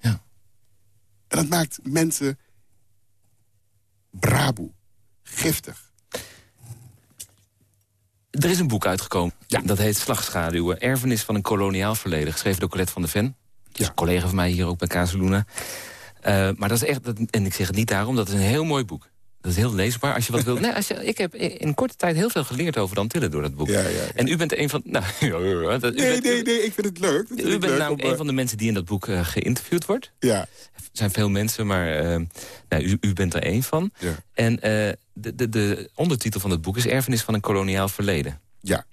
Ja. En dat maakt mensen braboe, giftig. Er is een boek uitgekomen. Ja. Dat heet Slagschaduwen. Erfenis van een koloniaal verleden. Geschreven door Colette van de Ven. ja. een collega van mij hier ook bij Casaluna. Uh, maar dat is echt, en ik zeg het niet daarom, dat is een heel mooi boek. Dat is heel leesbaar. Als je wat wilt. (laughs) Nee, als je, ik heb in korte tijd heel veel geleerd over Antillen door dat boek. Ja, ja, ja. En u bent een van. Nou, (laughs) nee, bent, nee, nee, ik vind het leuk. Vind u bent namelijk een van de mensen die in dat boek uh, geïnterviewd wordt. Ja. Er zijn veel mensen, maar uh, nou, u, u, bent er één van. Ja. En uh, de, de, de ondertitel van het boek is Erfenis van een koloniaal verleden. Ja.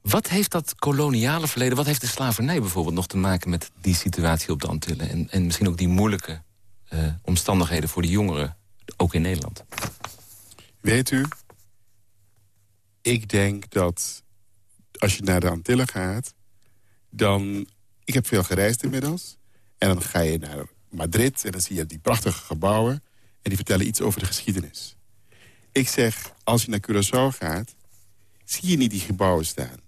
Wat heeft dat koloniale verleden, wat heeft de slavernij bijvoorbeeld nog te maken met die situatie op de Antillen? En, en misschien ook die moeilijke omstandigheden voor de jongeren, ook in Nederland? Weet u, ik denk dat als je naar de Antillen gaat... dan... Ik heb veel gereisd inmiddels. En dan ga je naar Madrid en dan zie je die prachtige gebouwen... en die vertellen iets over de geschiedenis. Ik zeg, als je naar Curaçao gaat, zie je niet die gebouwen staan.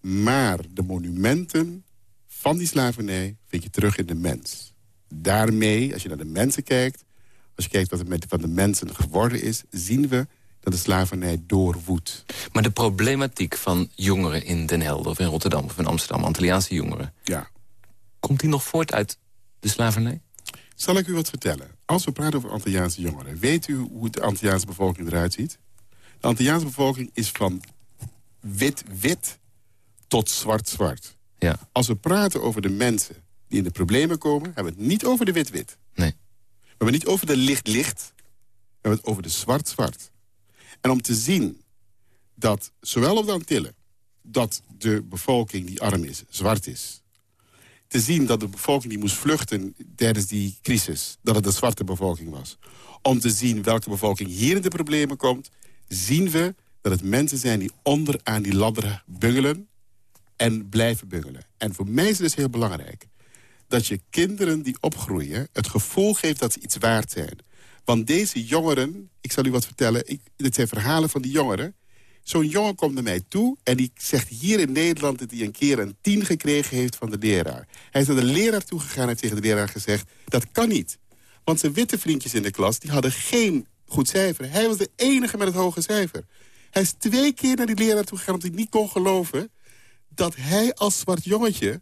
Maar de monumenten van die slavernij vind je terug in de mens. Daarmee, als je naar de mensen kijkt... als je kijkt wat er met van de mensen geworden is... zien we dat de slavernij doorwoedt. Maar de problematiek van jongeren in Den Helder... of in Rotterdam of in Amsterdam, Antilliaanse jongeren... Ja. komt die nog voort uit de slavernij? Zal ik u wat vertellen? Als we praten over Antilliaanse jongeren... weet u hoe de Antilliaanse bevolking eruit ziet? De Antilliaanse bevolking is van wit-wit tot zwart-zwart. Ja. Als we praten over de mensen die in de problemen komen... hebben we het niet over de wit-wit. Nee. We hebben het niet over de licht-licht. We hebben het over de zwart-zwart. En om te zien dat, zowel op de Antillen... dat de bevolking die arm is, zwart is... te zien dat de bevolking die moest vluchten tijdens die crisis... dat het de zwarte bevolking was. Om te zien welke bevolking hier in de problemen komt... zien we dat het mensen zijn die onder aan die ladder bungelen... en blijven bungelen. En voor mij is het dus heel belangrijk... dat je kinderen die opgroeien het gevoel geeft dat ze iets waard zijn. Want deze jongeren, ik zal u wat vertellen... Ik, dit zijn verhalen van die jongeren... Zo'n jongen komt naar mij toe en die zegt hier in Nederland... dat hij een keer een tien gekregen heeft van de leraar. Hij is naar de leraar toegegaan en heeft tegen de leraar gezegd... dat kan niet. Want zijn witte vriendjes in de klas die hadden geen goed cijfer. Hij was de enige met het hoge cijfer. Hij is twee keer naar die leraar toegegaan omdat hij niet kon geloven... dat hij als zwart jongetje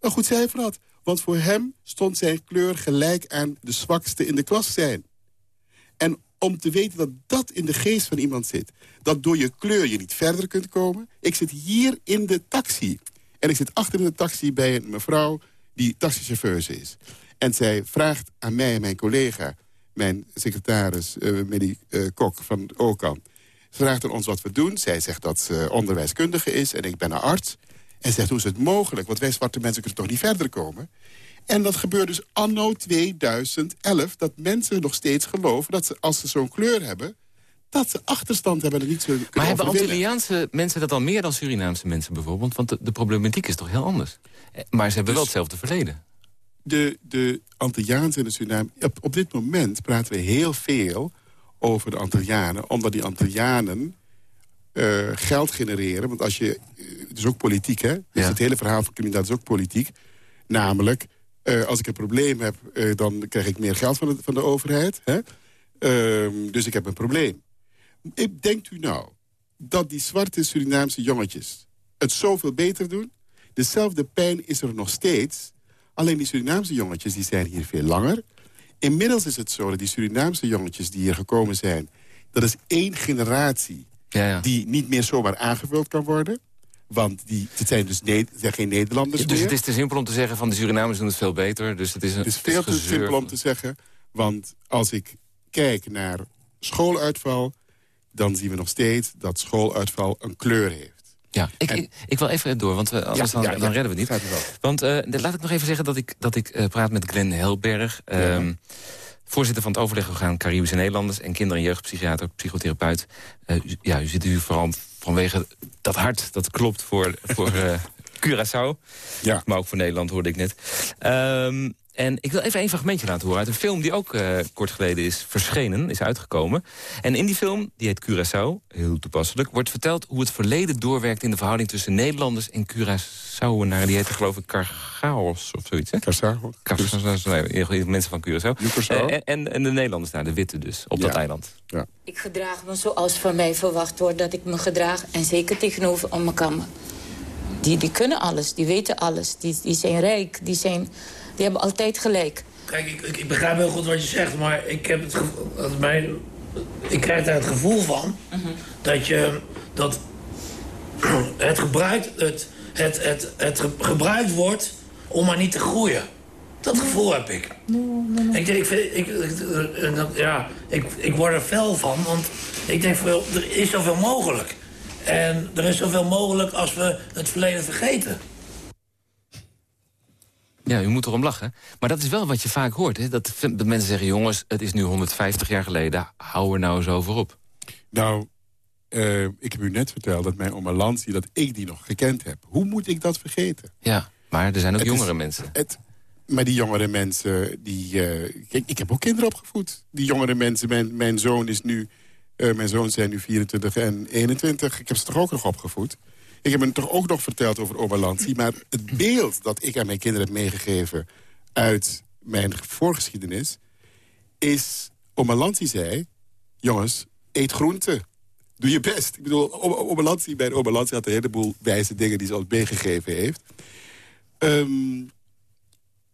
een goed cijfer had. Want voor hem stond zijn kleur gelijk aan de zwakste in de klas zijn. En om te weten dat dat in de geest van iemand zit... dat door je kleur je niet verder kunt komen... ik zit hier in de taxi. En ik zit achter in de taxi bij een mevrouw die taxichauffeuse is. En zij vraagt aan mij en mijn collega, mijn secretaris, uh, Medi uh, Kok van OKAN... ze vraagt aan ons wat we doen. Zij zegt dat ze onderwijskundige is en ik ben een arts. En zegt, hoe is het mogelijk? Want wij zwarte mensen kunnen toch niet verder komen? En dat gebeurt dus anno 2011. Dat mensen nog steeds geloven dat ze, als ze zo'n kleur hebben... dat ze achterstand hebben en niet zo Maar hebben Antilliaanse mensen dat al meer dan Surinaamse mensen bijvoorbeeld? Want de, de problematiek is toch heel anders? Eh, maar ze hebben wel dus hetzelfde verleden. De, de Antilliaanse en de Suriname... Op, op dit moment praten we heel veel over de Antillianen... omdat die Antillianen uh, geld genereren. Want als je... Het is ook politiek, hè? Dus ja. het hele verhaal van criminaliteit is ook politiek. Namelijk, uh, als ik een probleem heb, uh, dan krijg ik meer geld van de, van de overheid. Hè? Uh, dus ik heb een probleem. Ik, denkt u nou dat die zwarte Surinaamse jongetjes het zoveel beter doen? Dezelfde pijn is er nog steeds. Alleen die Surinaamse jongetjes die zijn hier veel langer. Inmiddels is het zo dat die Surinaamse jongetjes die hier gekomen zijn... dat is één generatie ja, ja. die niet meer zomaar aangevuld kan worden. Want die, het zijn dus ne zijn geen Nederlanders Dus meer. het is te simpel om te zeggen van de Surinamers doen het veel beter. Dus het is, een, het is veel te simpel om te zeggen. Want als ik kijk naar schooluitval... dan zien we nog steeds dat schooluitval een kleur heeft. Ja, ik, en, ik, ik, wil even door, want we, anders ja, dan, ja, dan, redden we het niet. Want uh, laat ik nog even zeggen dat ik, dat ik uh, praat met Glenn Helberg... Um, voorzitter van het overlegorgaan Caribische Nederlanders... en kinder- en jeugdpsychiater, psychotherapeut. Uh, ja, u zit hier vooral vanwege dat hart dat klopt voor, voor uh, (laughs) Curaçao. Ja. Maar ook voor Nederland, hoorde ik net. Um, en ik wil even een fragmentje laten horen uit een film die ook uh, kort geleden is verschenen, is uitgekomen. En in die film, die heet Curaçao, heel toepasselijk, wordt verteld hoe het verleden doorwerkt in de verhouding tussen Nederlanders en Curaçaoenaren. Die heette geloof ik Cargaos of zoiets, hè? Curaçao. Nee, mensen van Curaçao. Curaçao. En, en, en, de Nederlanders daar, de witte dus, op ja. dat eiland. Ja. Ik gedraag me zoals van mij verwacht wordt dat ik me gedraag. En zeker tegenover om mijn kamer. Die, die kunnen alles, die weten alles. Die, die zijn rijk, die, zijn, die hebben altijd gelijk. Kijk, ik, ik, ik begrijp heel goed wat je zegt, maar ik heb het gevoel... Dat mij, ik krijg daar het gevoel van uh -huh. dat je... Dat (clears throat) het, gebruikt, het, het, het, het gebruikt wordt om maar niet te groeien. Dat gevoel heb ik. No, no. Ik, ik, vind, ik, ik, ja, ik, ik word er fel van, want ik denk, er is zoveel mogelijk. En er is zoveel mogelijk als we het verleden vergeten. Ja, u moet erom lachen. Maar dat is wel wat je vaak hoort. Hè? Dat, dat mensen zeggen, jongens, het is nu 150 jaar geleden. Hou er nou eens over op. Nou, uh, ik heb u net verteld dat mijn oma Lansi, dat ik die nog gekend heb. Hoe moet ik dat vergeten? Ja, maar er zijn ook jongere mensen. Het, maar die jongere mensen, die, uh, kijk, ik heb ook kinderen opgevoed. Die jongere mensen, mijn, mijn zoon is nu, uh, mijn zoon zijn nu 24 en 21. Ik heb ze toch ook nog opgevoed. Ik heb hem toch ook nog verteld over oma. Maar het beeld dat ik aan mijn kinderen heb meegegeven uit mijn voorgeschiedenis... is, oma zei, jongens, eet groente. Doe je best. Ik bedoel, oma bij oma Lansi had een heleboel wijze dingen die ze ons meegegeven heeft. Um,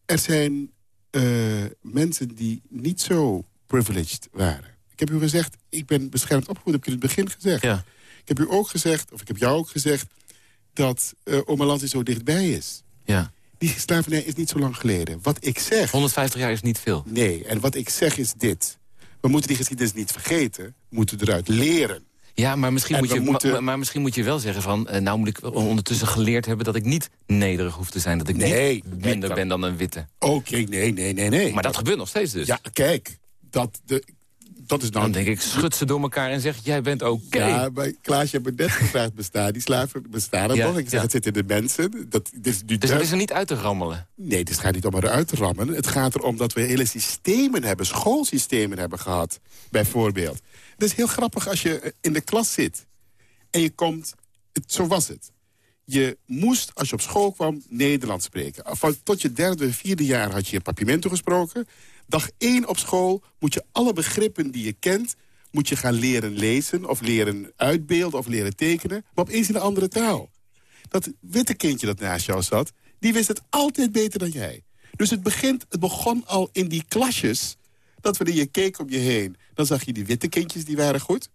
er zijn uh, mensen die niet zo privileged waren. Ik heb u gezegd, ik ben beschermd opgevoed, heb ik in het begin gezegd. Ja. Ik heb u ook gezegd, of ik heb jou ook gezegd... dat uh, oma Lansi zo dichtbij is. Ja. Die slavernij is niet zo lang geleden. Wat ik zeg... 150 jaar is niet veel. Nee, en wat ik zeg is dit. We moeten die geschiedenis niet vergeten. We moeten eruit leren. Ja, maar misschien, moet je, moeten... maar, maar, misschien moet je wel zeggen van... Uh, nou moet ik ondertussen geleerd hebben dat ik niet nederig hoef te zijn. Dat ik nee, niet minder ben dan een witte. Oké, nee, nee, nee, nee. Maar dat gebeurt nog steeds dus. Ja, kijk. Dat, de, dat is dan... dan denk ik, schud ze door elkaar en zeg, jij bent oké. Okay. Ja, maar Klaas, je hebt net gevraagd, bestaan die slaven bestaan er ja, nog? Ik zeg, ja. het zit in de mensen. Dat, dus is er niet uit te rammelen? Nee, het gaat niet om eruit te rammen. Het gaat erom dat we hele systemen hebben, schoolsystemen hebben gehad, bijvoorbeeld. Het is heel grappig als je in de klas zit en je komt... Het, zo was het. Je moest, als je op school kwam, Nederlands spreken. Van, tot je derde, vierde jaar had je papimento gesproken. Dag één op school moet je alle begrippen die je kent... moet je gaan leren lezen of leren uitbeelden of leren tekenen... maar opeens in een andere taal. Dat witte kindje dat naast jou zat, die wist het altijd beter dan jij. Dus het, begint, het begon al in die klasjes... dat wanneer je keek om je heen, dan zag je die witte kindjes, die waren goed...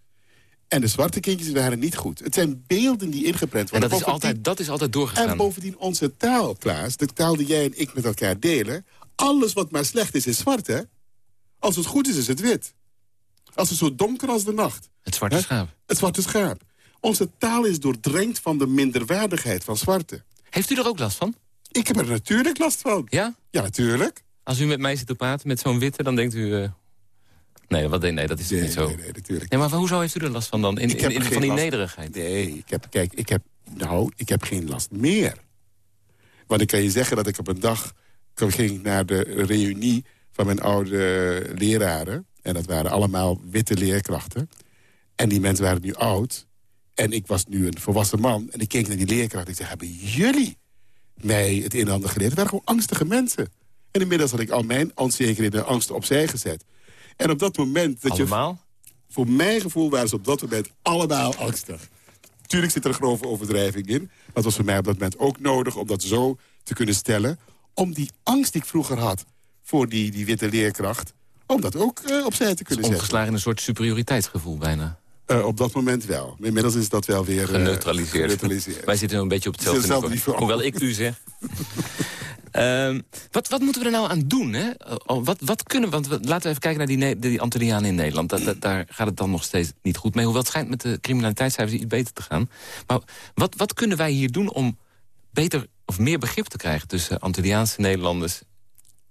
En de zwarte kindjes waren niet goed. Het zijn beelden die ingeprent worden. En dat, is altijd, dat is altijd doorgegaan. En bovendien onze taal, Klaas, de taal die jij en ik met elkaar delen... alles wat maar slecht is, is zwart, hè? Als het goed is, is het wit. Als het zo donker als de nacht. Het zwarte hè? schaap. Het zwarte schaap. Onze taal is doordrenkt van de minderwaardigheid van zwarte. Heeft u er ook last van? Ik heb er natuurlijk last van. Ja? Ja, natuurlijk. Als u met mij zit te praten, met zo'n witte, dan denkt u... Uh... Nee, wat, nee, dat is nee, niet zo. Nee, nee, natuurlijk. Nee, maar hoezo heeft u er last van dan? In, in, in van die last. nederigheid? Nee, ik heb, kijk, ik heb, nou, ik heb geen last meer. Want ik kan je zeggen dat ik op een dag ging naar de reunie van mijn oude leraren. En dat waren allemaal witte leerkrachten. En die mensen waren nu oud. En ik was nu een volwassen man. En ik keek naar die leerkrachten. En ik zei, hebben jullie mij het een en ander geleerd? Het waren gewoon angstige mensen. En inmiddels had ik al mijn onzekerheden en angsten opzij gezet. En op dat moment... Dat allemaal? Je, voor mijn gevoel waren ze op dat moment allemaal angstig. Tuurlijk zit er een grove overdrijving in. Dat was voor mij op dat moment ook nodig om dat zo te kunnen stellen. Om die angst die ik vroeger had voor die, die witte leerkracht... om dat ook uh, opzij te kunnen zetten. Omgeslagen in een soort superioriteitsgevoel bijna. Uh, op dat moment wel. Inmiddels is dat wel weer uh, geneutraliseerd. geneutraliseerd. Wij zitten een beetje op hetzelfde, hetzelfde niveau. Hoewel ik u zeg. Uh, (laughs) wat, wat, moeten we er nou aan doen? Hè? Wat, wat kunnen Want we, laten we even kijken naar die, die Antillianen in Nederland. Dat, dat, daar gaat het dan nog steeds niet goed mee. Hoewel het schijnt met de criminaliteitscijfers iets beter te gaan. Maar wat, wat kunnen wij hier doen om beter of meer begrip te krijgen... tussen Antilliaanse Nederlanders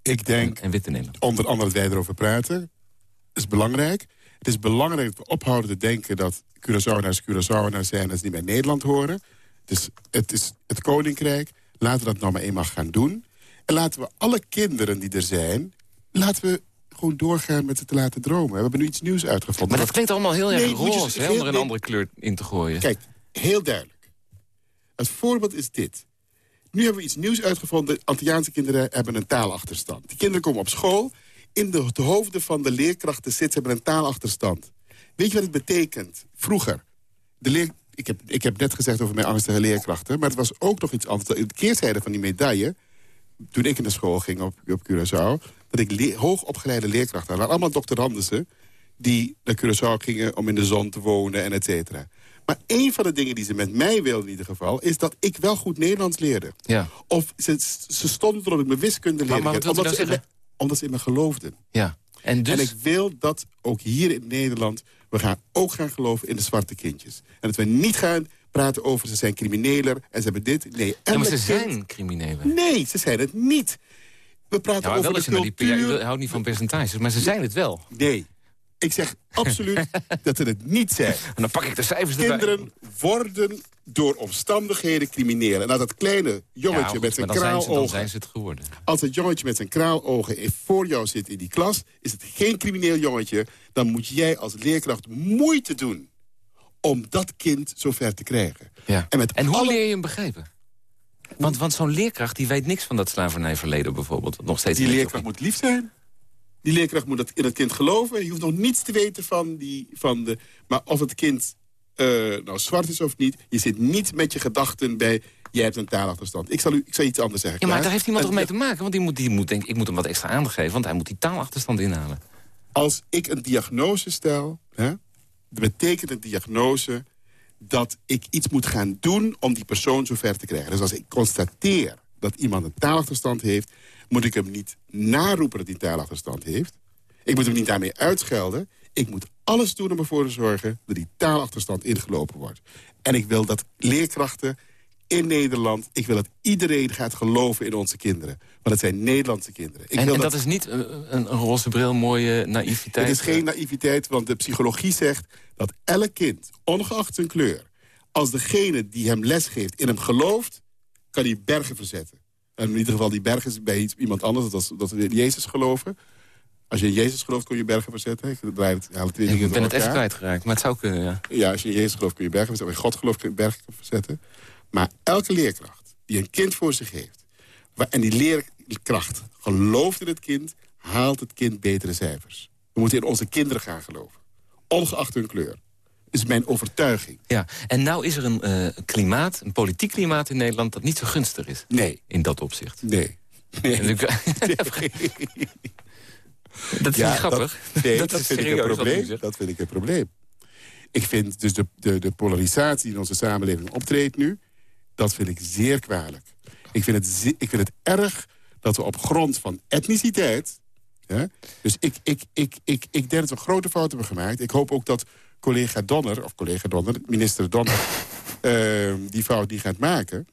Ik denk, en, en witte Nederlanders? onder andere dat wij erover praten, is belangrijk. Het is belangrijk dat we ophouden te denken dat Curaçaoënaars Curaçaoënaars zijn... dat ze niet bij Nederland horen. Dus het is het Koninkrijk. Laten we dat nou maar eenmaal gaan doen. En laten we alle kinderen die er zijn... laten we gewoon doorgaan met ze te laten dromen. We hebben nu iets nieuws uitgevonden. Maar dat klinkt allemaal heel erg nee, roze, om er een andere kleur in te gooien. Kijk, heel duidelijk. Het voorbeeld is dit. Nu hebben we iets nieuws uitgevonden. Antilliaanse kinderen hebben een taalachterstand. Die kinderen komen op school. In de, de hoofden van de leerkrachten zitten, hebben een taalachterstand. Weet je wat het betekent? Vroeger, de leer, ik, heb, ik heb net gezegd over mijn angstige leerkrachten... maar het was ook nog iets anders. De keerzijde van die medaille toen ik in de school ging op, op Curaçao... dat ik le hoogopgeleide leerkrachten had. Allemaal doctorandissen die naar Curaçao gingen om in de zon te wonen en et cetera. Maar een van de dingen die ze met mij wilden in ieder geval... is dat ik wel goed Nederlands leerde. Ja. Of ze, ze stonden erop ik mijn wiskunde leerde. Maar, maar omdat, ze in me, omdat ze in me geloofden. Ja. En, dus... en ik wil dat ook hier in Nederland... we gaan ook gaan geloven in de zwarte kindjes. En dat we niet gaan praten over ze zijn crimineler en ze hebben dit. Nee, Ja, maar ze kind- zijn criminelen. Nee, ze zijn het niet. We praten Ja, over de naar die, cultuur. je houdt niet van percentages, maar ze zijn het wel. Nee, ik zeg absoluut (laughs) dat ze het niet zijn. En dan pak ik de cijfers erbij. Kinderen worden door omstandigheden crimineel. En als dat kleine Ja, jongetje goed, met zijn maar dan zijn, ze, kraalogen... het geworden. Als het jongetje met zijn kraalogen voor jou zit in die klas... is het geen crimineel jongetje... dan moet jij als leerkracht moeite doen... om dat kind zover te krijgen. Ja. En, met En hoe alle- leer je hem begrijpen? Want, want zo'n leerkracht die weet niks van dat slavernijverleden bijvoorbeeld. Nog steeds Die leerkracht moet lief zijn. Die leerkracht moet dat in het kind geloven. Je hoeft nog niets te weten van, die, van de... Maar of het kind eh, nou zwart is of niet... je zit niet met je gedachten bij... jij hebt een taalachterstand. Ik zal, u, ik zal iets anders zeggen. Ja, maar daar heeft iemand toch mee te maken? Want die moet, die moet denk, ik moet hem wat extra aandacht geven, want hij moet die taalachterstand inhalen. Als ik een diagnose stel... Hè, dat betekent een diagnose dat ik iets moet gaan doen... om die persoon zover te krijgen. Dus als ik constateer dat iemand een taalachterstand heeft... moet ik hem niet naroepen dat hij taalachterstand heeft. Ik moet hem niet daarmee uitschelden. Ik moet alles doen om ervoor te zorgen dat die taalachterstand ingelopen wordt. En ik wil dat leerkrachten in Nederland... ik wil dat iedereen gaat geloven in onze kinderen. Want het zijn Nederlandse kinderen. Ik En, wil en dat is niet een, een, een roze bril, mooie naïviteit. het is geen naïviteit, want de psychologie zegt dat elk kind, ongeacht zijn kleur... als degene die hem lesgeeft in hem gelooft, kan hij bergen verzetten. En in ieder geval die bergen is bij iets- iemand anders, dat, dat we in Jezus geloven. Als je in Jezus gelooft, kun je bergen verzetten. Ik draai het, haal het twee dingen Ik ben het even elkaar. kwijtgeraakt, maar het zou kunnen, ja. Ja, als je in Jezus gelooft, kun je bergen verzetten. Als je in God gelooft, kun je bergen verzetten. Maar elke leerkracht die een kind voor zich heeft... en die leerkracht gelooft in het kind... haalt het kind betere cijfers. We moeten in onze kinderen gaan geloven. Ongeacht hun kleur. Is mijn overtuiging. ja. En nou is er een eh, klimaat, een politiek klimaat in Nederland... dat niet zo gunstig is Nee, in dat opzicht. nee. (laughs) Dat is Ja, niet grappig. Dat, nee, Dat dat, is vind ik serieus een probleem. Dat vind ik een probleem. Ik vind dus de, de, de polarisatie die in onze samenleving optreedt nu... dat vind ik zeer kwalijk. Ik vind het, ik vind het erg dat we op grond van etniciteit... Hè, dus ik, ik, ik, ik, ik denk dat we grote fout hebben gemaakt. Ik hoop ook dat collega Donner, of collega Donner, minister Donner... (laughs) eh, die fout niet gaat maken...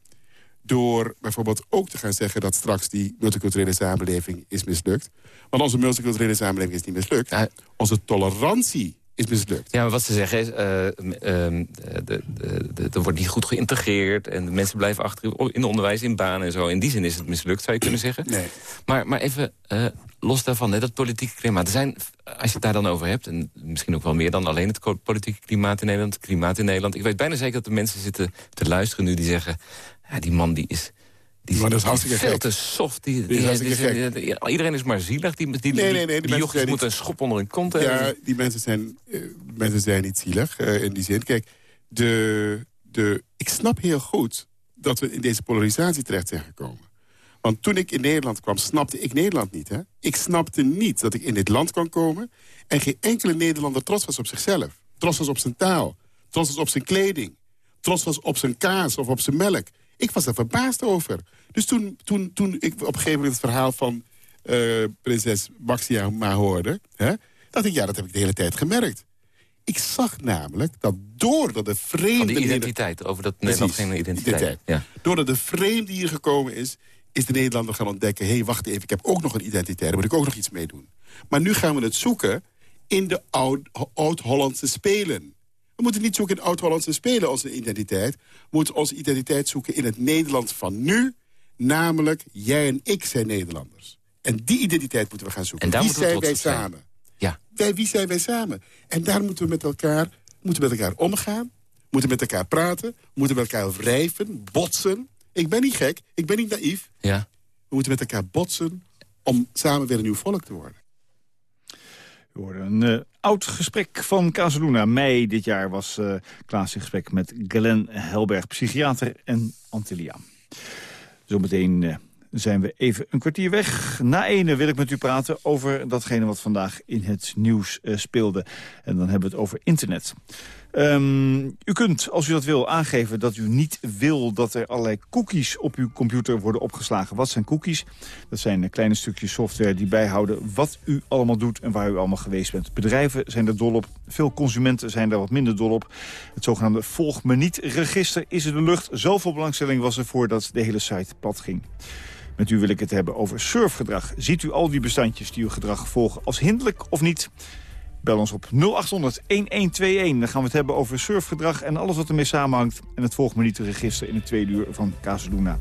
door bijvoorbeeld ook te gaan zeggen dat straks die multiculturele samenleving is mislukt. Want onze multiculturele samenleving is niet mislukt. Onze tolerantie is mislukt. Ja, maar wat ze zeggen is, eh, ehm, de, de, de, er wordt niet goed geïntegreerd... en de mensen blijven achter in het onderwijs, in banen en zo. In die zin is het mislukt, zou je kunnen zeggen. Nee. Maar, maar even eh, los daarvan, hè, dat politieke klimaat. Er zijn, als je het daar dan over hebt... en misschien ook wel meer dan alleen het politieke klimaat in Nederland... het klimaat in Nederland. Ik weet bijna zeker dat er mensen zitten te luisteren nu die zeggen... Ja, die man die is... Die Die man is hartstikke veel gek. te soft. Die, Die is hartstikke die- die- die- iedereen is maar zielig. Die, die, Nee, nee, nee, die jochies moeten een schop onder hun kont hebben. Ja, die mensen zijn, eh, mensen zijn niet zielig eh, in die zin. Kijk, de, de, ik snap heel goed dat we in deze polarisatie terecht zijn gekomen. Want toen ik in Nederland kwam, snapte ik Nederland niet. Hè? Ik snapte niet dat ik in dit land kon komen... en geen enkele Nederlander trots was op zichzelf. Trots was op zijn taal. Trots was op zijn kleding. Trots was op zijn kaas of op zijn melk. Ik was er verbaasd over. Dus toen, toen, toen ik op een gegeven moment het verhaal van eh, prinses Maxia maar hoorde... Hè, dacht ik, ja, dat heb ik de hele tijd gemerkt. Ik zag namelijk dat doordat de vreemde... Van die Neder- identiteit, over dat Nederland Precies, geen identiteit. identiteit. Ja. Doordat de vreemde hier gekomen is, is de Nederlander gaan ontdekken... hé, hey, wacht even, ik heb ook nog een identiteit, daar moet ik ook nog iets mee doen. Maar nu gaan we het zoeken in de oud- Oud-Hollandse Spelen. We moeten niet zoeken in Oud-Hollandse Spelen, onze identiteit. We moeten onze identiteit zoeken in het Nederland van nu. Namelijk, jij en ik zijn Nederlanders. En die identiteit moeten we gaan zoeken. En daar Wie zijn wij samen? Ja. Wij, wie zijn wij samen? En daar moeten we met elkaar, moeten met elkaar omgaan. Moeten met elkaar praten. Moeten met elkaar wrijven, botsen. Ik ben niet gek, ik ben niet naïef. Ja. We moeten met elkaar botsen om samen weer een nieuw volk te worden. We een eh, oud gesprek van Casaluna. Mei dit jaar was eh Klaas in gesprek met Glenn Helberg, psychiater en Antilliaan. Zometeen eh, zijn we even een kwartier weg. Na ene wil ik met u praten over datgene wat vandaag in het nieuws speelde. En dan hebben we het over internet. Um, u kunt, als u dat wil, aangeven dat u niet wil dat er allerlei cookies op uw computer worden opgeslagen. Wat zijn cookies? Dat zijn kleine stukjes software die bijhouden wat u allemaal doet en waar u allemaal geweest bent. Bedrijven zijn er dol op, veel consumenten zijn daar wat minder dol op. Het zogenaamde Volg Me Niet register is in de lucht. Zoveel belangstelling was er voor dat de hele site plat ging. Met u wil ik het hebben over surfgedrag. Ziet u al die bestandjes die uw gedrag volgen als hinderlijk of niet? Bel ons op 0800-1121. Dan gaan we het hebben over surfgedrag en alles wat ermee samenhangt. En het volgt me niet register in het tweede uur van Casaluna.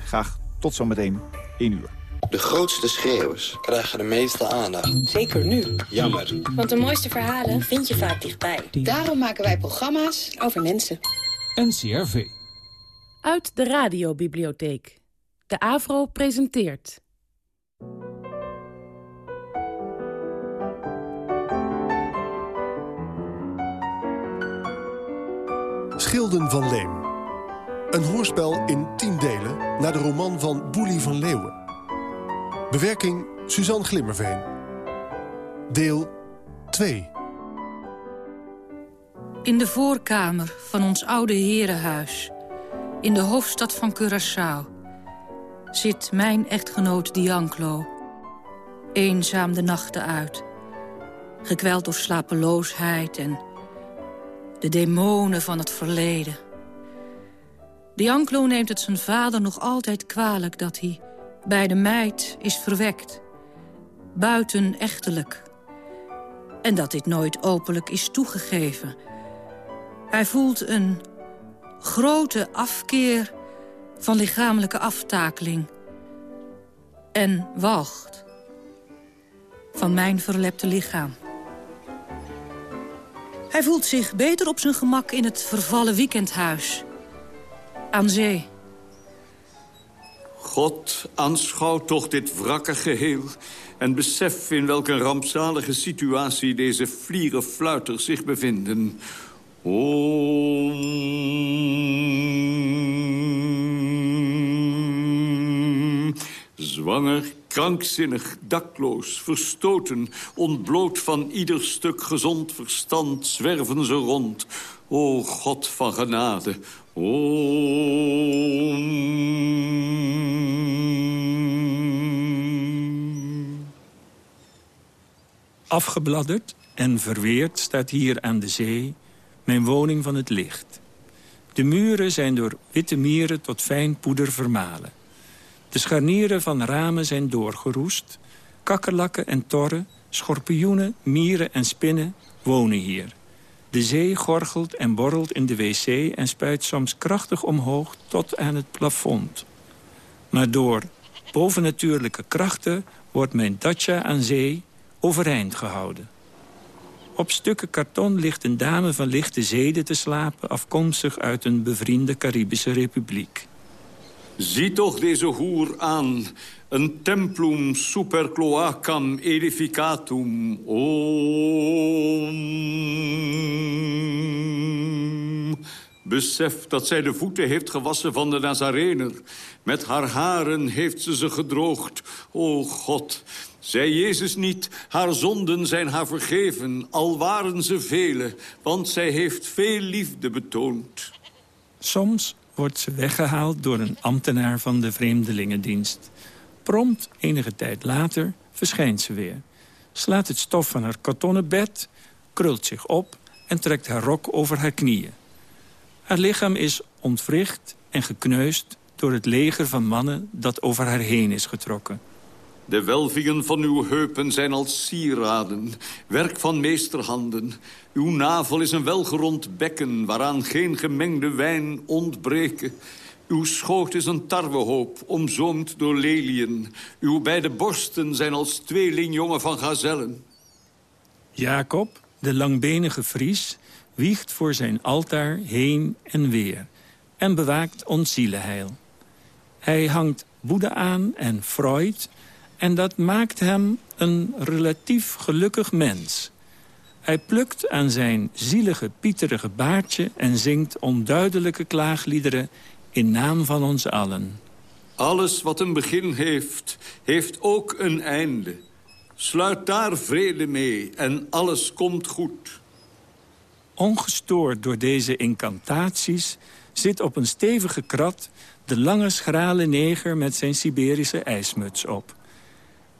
0800-1121. Graag tot zometeen 1 uur. De grootste schreeuwers krijgen de meeste aandacht. Zeker nu. Jammer. Want de mooiste verhalen vind je vaak dichtbij. Daarom maken wij programma's over mensen. NCRV. Uit de radiobibliotheek. De AVRO presenteert... Schilden van Leem. Een hoorspel in tien delen naar de roman van Boelie van Leeuwen. Bewerking Suzanne Glimmerveen. Deel 2. In de voorkamer van ons oude herenhuis... in de hoofdstad van Curaçao... zit mijn echtgenoot Dianclo... eenzaam de nachten uit... gekweld door slapeloosheid en de demonen van het verleden. Dianclo neemt het zijn vader nog altijd kwalijk dat hij bij de meid is verwekt. Buiten echtelijk. En dat dit nooit openlijk is toegegeven. Hij voelt een grote afkeer van lichamelijke aftakeling. En wacht van mijn verlepte lichaam. Hij voelt zich beter op zijn gemak in het vervallen weekendhuis. Aan zee. God, aanschouw toch dit wrakke geheel... en besef in welke rampzalige situatie deze vlieren fluiters zich bevinden. Om... Zwanger, krankzinnig, dakloos, verstoten... ontbloot van ieder stuk gezond verstand, zwerven ze rond. O God van genade, Afgebladderd en verweerd staat hier aan de zee mijn woning van het licht. De muren zijn door witte mieren tot fijn poeder vermalen. De scharnieren van ramen zijn doorgeroest. Kakkerlakken en torren, schorpioenen, mieren en spinnen wonen hier. De zee gorgelt en borrelt in de wc en spuit soms krachtig omhoog tot aan het plafond. Maar door bovennatuurlijke krachten wordt mijn dacha aan zee overeind gehouden. Op stukken karton ligt een dame van lichte zeden te slapen... afkomstig uit een bevriende Caribische republiek. Zie toch deze hoer aan, een templum super cloacam edificatum. Om. Besef dat zij de voeten heeft gewassen van de Nazarener. Met haar haren heeft ze ze gedroogd. O God, zij Jezus niet, haar zonden zijn haar vergeven, al waren ze vele, want zij heeft veel liefde betoond. Soms wordt ze weggehaald door een ambtenaar van de Vreemdelingendienst. Prompt, enige tijd later, verschijnt ze weer. Slaat het stof van haar kartonnen bed, krult zich op en trekt haar rok over haar knieën. Haar lichaam is ontwricht en gekneusd door het leger van mannen dat over haar heen is getrokken. De welvingen van uw heupen zijn als sieraden, werk van meesterhanden. Uw navel is een welgerond bekken, waaraan geen gemengde wijn ontbreken. Uw schoot is een tarwehoop, omzoomd door leliën. Uw beide borsten zijn als tweelingjongen van gazellen. Jacob, de langbenige Fries, wiegt voor zijn altaar heen en weer... en bewaakt ons zielenheil. Hij hangt Boeddha aan en Freud en dat maakt hem een relatief gelukkig mens. Hij plukt aan zijn zielige, pieterige baardje... en zingt onduidelijke klaagliederen in naam van ons allen. Alles wat een begin heeft, heeft ook een einde. Sluit daar vrede mee en alles komt goed. Ongestoord door deze incantaties zit op een stevige krat... de lange schrale neger met zijn Siberische ijsmuts op.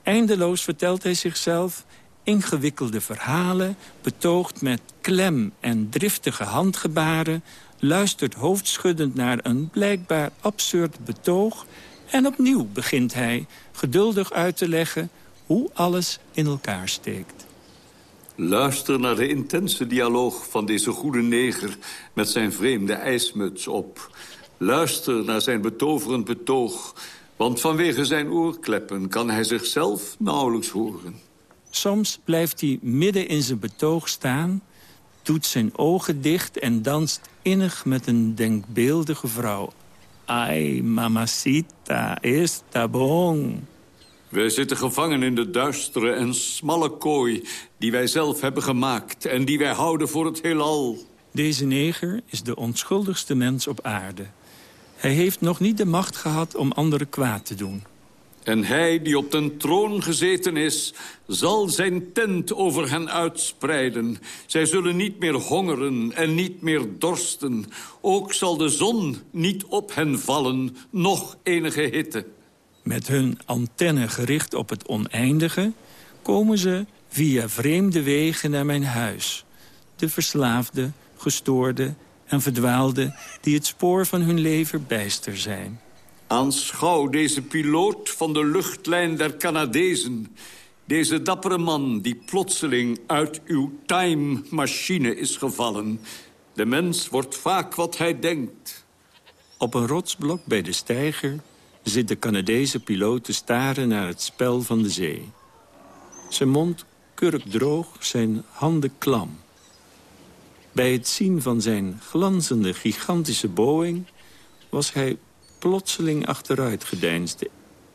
Eindeloos vertelt hij zichzelf ingewikkelde verhalen... betoogt met klem en driftige handgebaren... luistert hoofdschuddend naar een blijkbaar absurd betoog... en opnieuw begint hij geduldig uit te leggen hoe alles in elkaar steekt. Luister naar de intense dialoog van deze goede neger... met zijn vreemde ijsmuts op. Luister naar zijn betoverend betoog... want vanwege zijn oorkleppen kan hij zichzelf nauwelijks horen. Soms blijft hij midden in zijn betoog staan... doet zijn ogen dicht en danst innig met een denkbeeldige vrouw. Ay, mamacita, está bon. Wij zitten gevangen in de duistere en smalle kooi... die wij zelf hebben gemaakt en die wij houden voor het heelal. Deze neger is de onschuldigste mens op aarde. Hij heeft nog niet de macht gehad om anderen kwaad te doen. En hij die op den troon gezeten is, zal zijn tent over hen uitspreiden. Zij zullen niet meer hongeren en niet meer dorsten. Ook zal de zon niet op hen vallen, nog enige hitte. Met hun antenne gericht op het oneindige... komen ze via vreemde wegen naar mijn huis. De verslaafde, gestoorde en verdwaalde... die het spoor van hun leven bijster zijn. Aanschouw deze piloot van de luchtlijn der Canadezen. Deze dappere man die plotseling uit uw time-machine is gevallen. De mens wordt vaak wat hij denkt. Op een rotsblok bij de steiger zit de Canadese piloot te staren naar het spel van de zee. Zijn mond kurkdroog, zijn handen klam. Bij het zien van zijn glanzende, gigantische Boeing... was hij plotseling achteruit gedeinsd.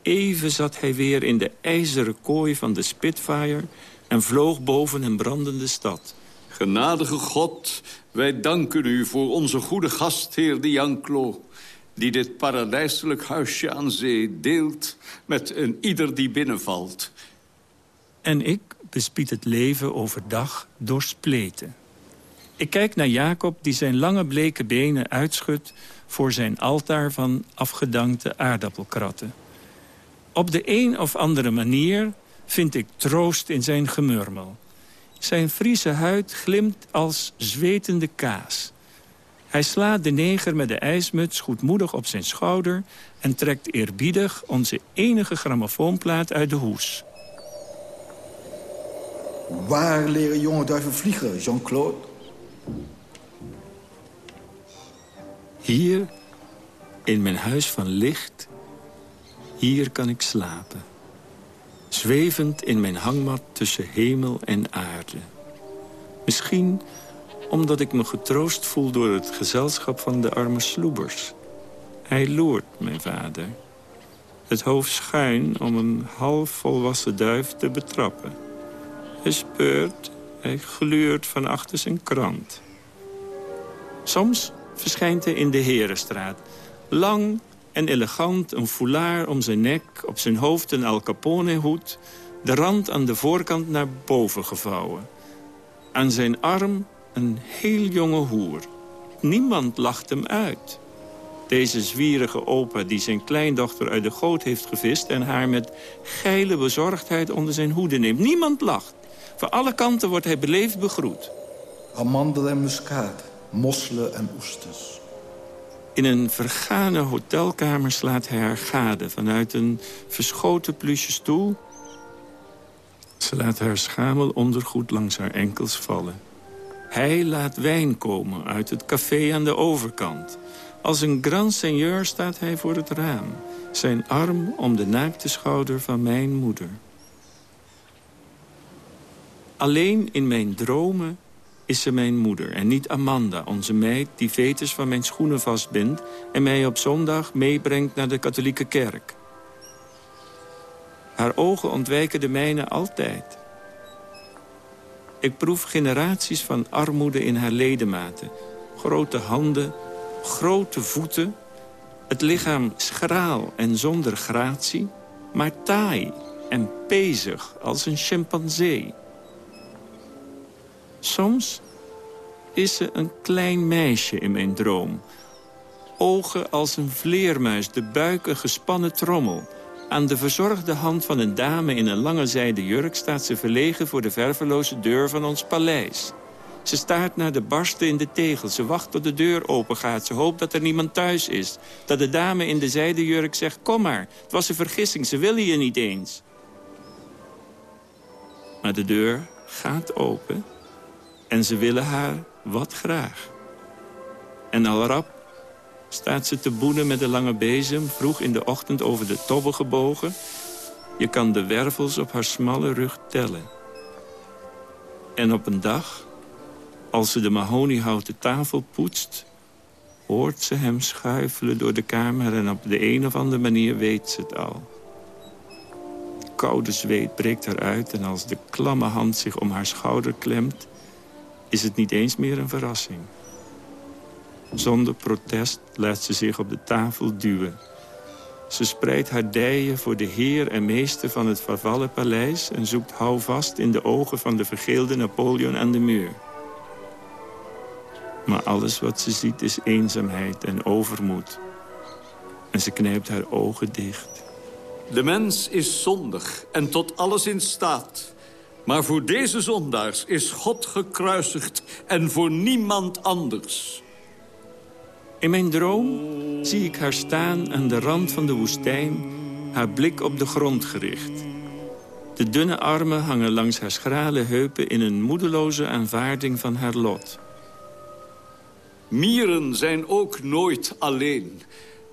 Even zat hij weer in de ijzeren kooi van de Spitfire... en vloog boven een brandende stad. Genadige God, wij danken u voor onze goede gastheer de Janklo die dit paradijselijk huisje aan zee deelt... met een ieder die binnenvalt. En ik bespied het leven overdag door spleten. Ik kijk naar Jacob die zijn lange bleke benen uitschudt... voor zijn altaar van afgedankte aardappelkratten. Op de een of andere manier vind ik troost in zijn gemurmel. Zijn Friese huid glimt als zwetende kaas... Hij slaat de neger met de ijsmuts goedmoedig op zijn schouder... en trekt eerbiedig onze enige grammofoonplaat uit de hoes. Waar leren jonge duiven vliegen, Jean-Claude? Hier, in mijn huis van licht, hier kan ik slapen. Zwevend in mijn hangmat tussen hemel en aarde. Misschien omdat ik me getroost voel door het gezelschap van de arme sloebers. Hij loert, mijn vader. Het hoofd schuin om een half volwassen duif te betrappen. Hij speurt, hij gluurt van achter zijn krant. Soms verschijnt hij in de Herenstraat. Lang en elegant, een foulard om zijn nek, op zijn hoofd een Al Capone-hoed... de rand aan de voorkant naar boven gevouwen. Aan zijn arm een heel jonge hoer. Niemand lacht hem uit. Deze zwierige opa die zijn kleindochter uit de goot heeft gevist... en haar met geile bezorgdheid onder zijn hoede neemt. Niemand lacht. Van alle kanten wordt hij beleefd begroet. Amandel en muskaat, mosselen en oesters. In een vergane hotelkamer slaat hij haar gade... vanuit een verschoten plusje stoel. Ze laat haar schamel ondergoed langs haar enkels vallen. Hij laat wijn komen uit het café aan de overkant. Als een grand seigneur staat hij voor het raam. Zijn arm om de naakte schouder van mijn moeder. Alleen in mijn dromen is ze mijn moeder en niet Amanda, onze meid... die veters van mijn schoenen vastbindt... en mij op zondag meebrengt naar de katholieke kerk. Haar ogen ontwijken de mijne altijd. Ik proef generaties van armoede in haar ledematen. Grote handen, grote voeten. Het lichaam schraal en zonder gratie. Maar taai en pezig als een chimpansee. Soms is ze een klein meisje in mijn droom. Ogen als een vleermuis, de buik een gespannen trommel. Aan de verzorgde hand van een dame in een lange zijde jurk... staat ze verlegen voor de verveloze deur van ons paleis. Ze staart naar de barsten in de tegel. Ze wacht tot de deur opengaat. Ze hoopt dat er niemand thuis is. Dat de dame in de zijdenjurk zegt... Kom maar, het was een vergissing, ze willen je niet eens. Maar de deur gaat open en ze willen haar wat graag. En al rap staat ze te boenen met de lange bezem... vroeg in de ochtend over de tobbe gebogen. Je kan de wervels op haar smalle rug tellen. En op een dag, als ze de mahoniehouten tafel poetst... hoort ze hem schuifelen door de kamer... en op de een of andere manier weet ze het al koude zweet breekt eruit en als de klamme hand zich om haar schouder klemt... is het niet eens meer een verrassing. Zonder protest laat ze zich op de tafel duwen. Ze spreidt haar dijen voor de heer en meester van het vervallen paleis... en zoekt houvast in de ogen van de vergeelde Napoleon aan de muur. Maar alles wat ze ziet is eenzaamheid en overmoed. En ze knijpt haar ogen dicht. De mens is zondig en tot alles in staat. Maar voor deze zondaars is God gekruisigd en voor niemand anders. In mijn droom zie ik haar staan aan de rand van de woestijn... haar blik op de grond gericht. De dunne armen hangen langs haar schrale heupen... in een moedeloze aanvaarding van haar lot. Mieren zijn ook nooit alleen...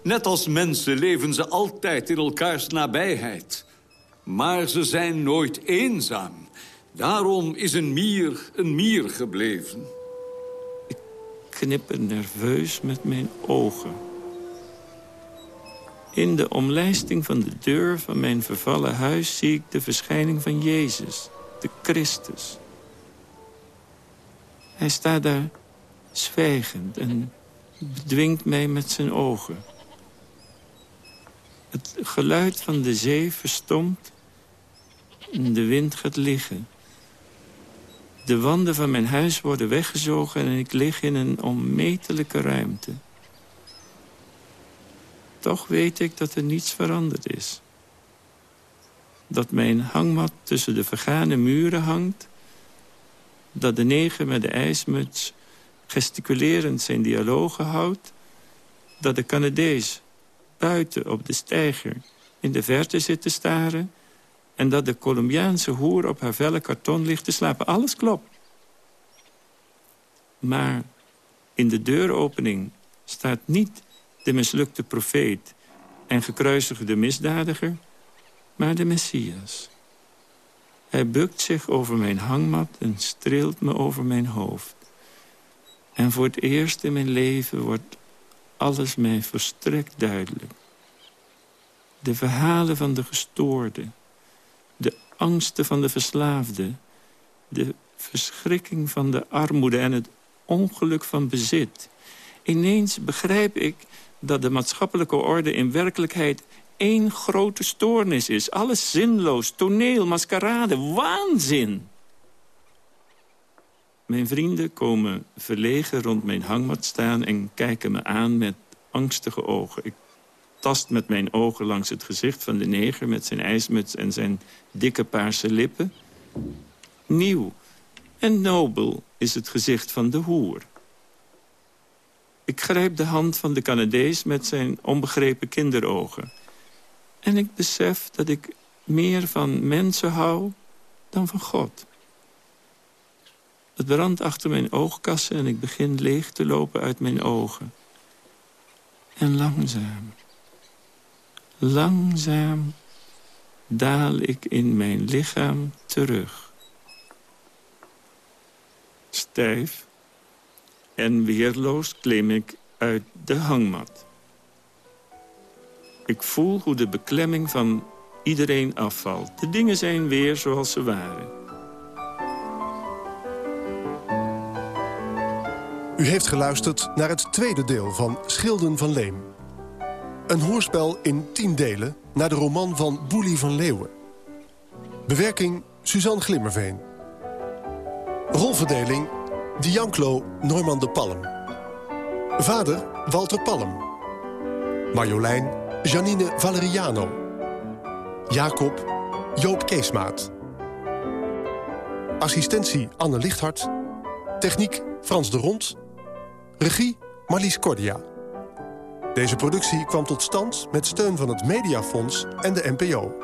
Net als mensen leven ze altijd in elkaars nabijheid. Maar ze zijn nooit eenzaam. Daarom is een mier een mier gebleven. Ik knipper nerveus met mijn ogen. In de omlijsting van de deur van mijn vervallen huis... zie ik de verschijning van Jezus, de Christus. Hij staat daar zwijgend en bedwingt mij met zijn ogen. Het geluid van de zee verstomt en de wind gaat liggen. De wanden van mijn huis worden weggezogen en ik lig in een onmetelijke ruimte. Toch weet ik dat er niets veranderd is. Dat mijn hangmat tussen de vergane muren hangt. Dat de neger met de ijsmuts gesticulerend zijn dialogen houdt. Dat de Canadees buiten op de steiger in de verte zit te staren... en dat de Colombiaanse hoer op haar velle karton ligt te slapen. Alles klopt. Maar in de deuropening staat niet de mislukte profeet... en gekruisigde misdadiger, maar de Messias. Hij bukt zich over mijn hangmat en streelt me over mijn hoofd. En voor het eerst in mijn leven wordt alles mij verstrekt duidelijk. De verhalen van de gestoorde, de angsten van de verslaafde... de verschrikking van de armoede en het ongeluk van bezit. Ineens begrijp ik dat de maatschappelijke orde in werkelijkheid één grote stoornis is. Alles zinloos, toneel, maskerade, waanzin. Mijn vrienden komen verlegen rond mijn hangmat staan... en kijken me aan met angstige ogen. Ik tast met mijn ogen langs het gezicht van de neger... met zijn ijsmuts en zijn dikke paarse lippen. Nieuw en nobel is het gezicht van de hoer. Ik grijp de hand van de Canadees met zijn onbegrepen kinderogen. En ik besef dat ik meer van mensen hou dan van God. Het brandt achter mijn oogkassen en ik begin leeg te lopen uit mijn ogen. En langzaam, langzaam daal ik in mijn lichaam terug. Stijf en weerloos klim ik uit de hangmat. Ik voel hoe de beklemming van iedereen afvalt. De dingen zijn weer zoals ze waren. U heeft geluisterd naar het tweede deel van Schilden van Leem. Een hoorspel in tien delen naar de roman van Boelie van Leeuwen. Bewerking Suzanne Glimmerveen. Rolverdeling Dianclo Norman de Palm. Vader Walter Palm. Marjolein Janine Valeriano. Jacob Joop Keesmaat. Assistentie Anne Lichthart. Techniek Frans de Rond. Regie Marlies Cordia. Deze productie kwam tot stand met steun van het Mediafonds en de NPO.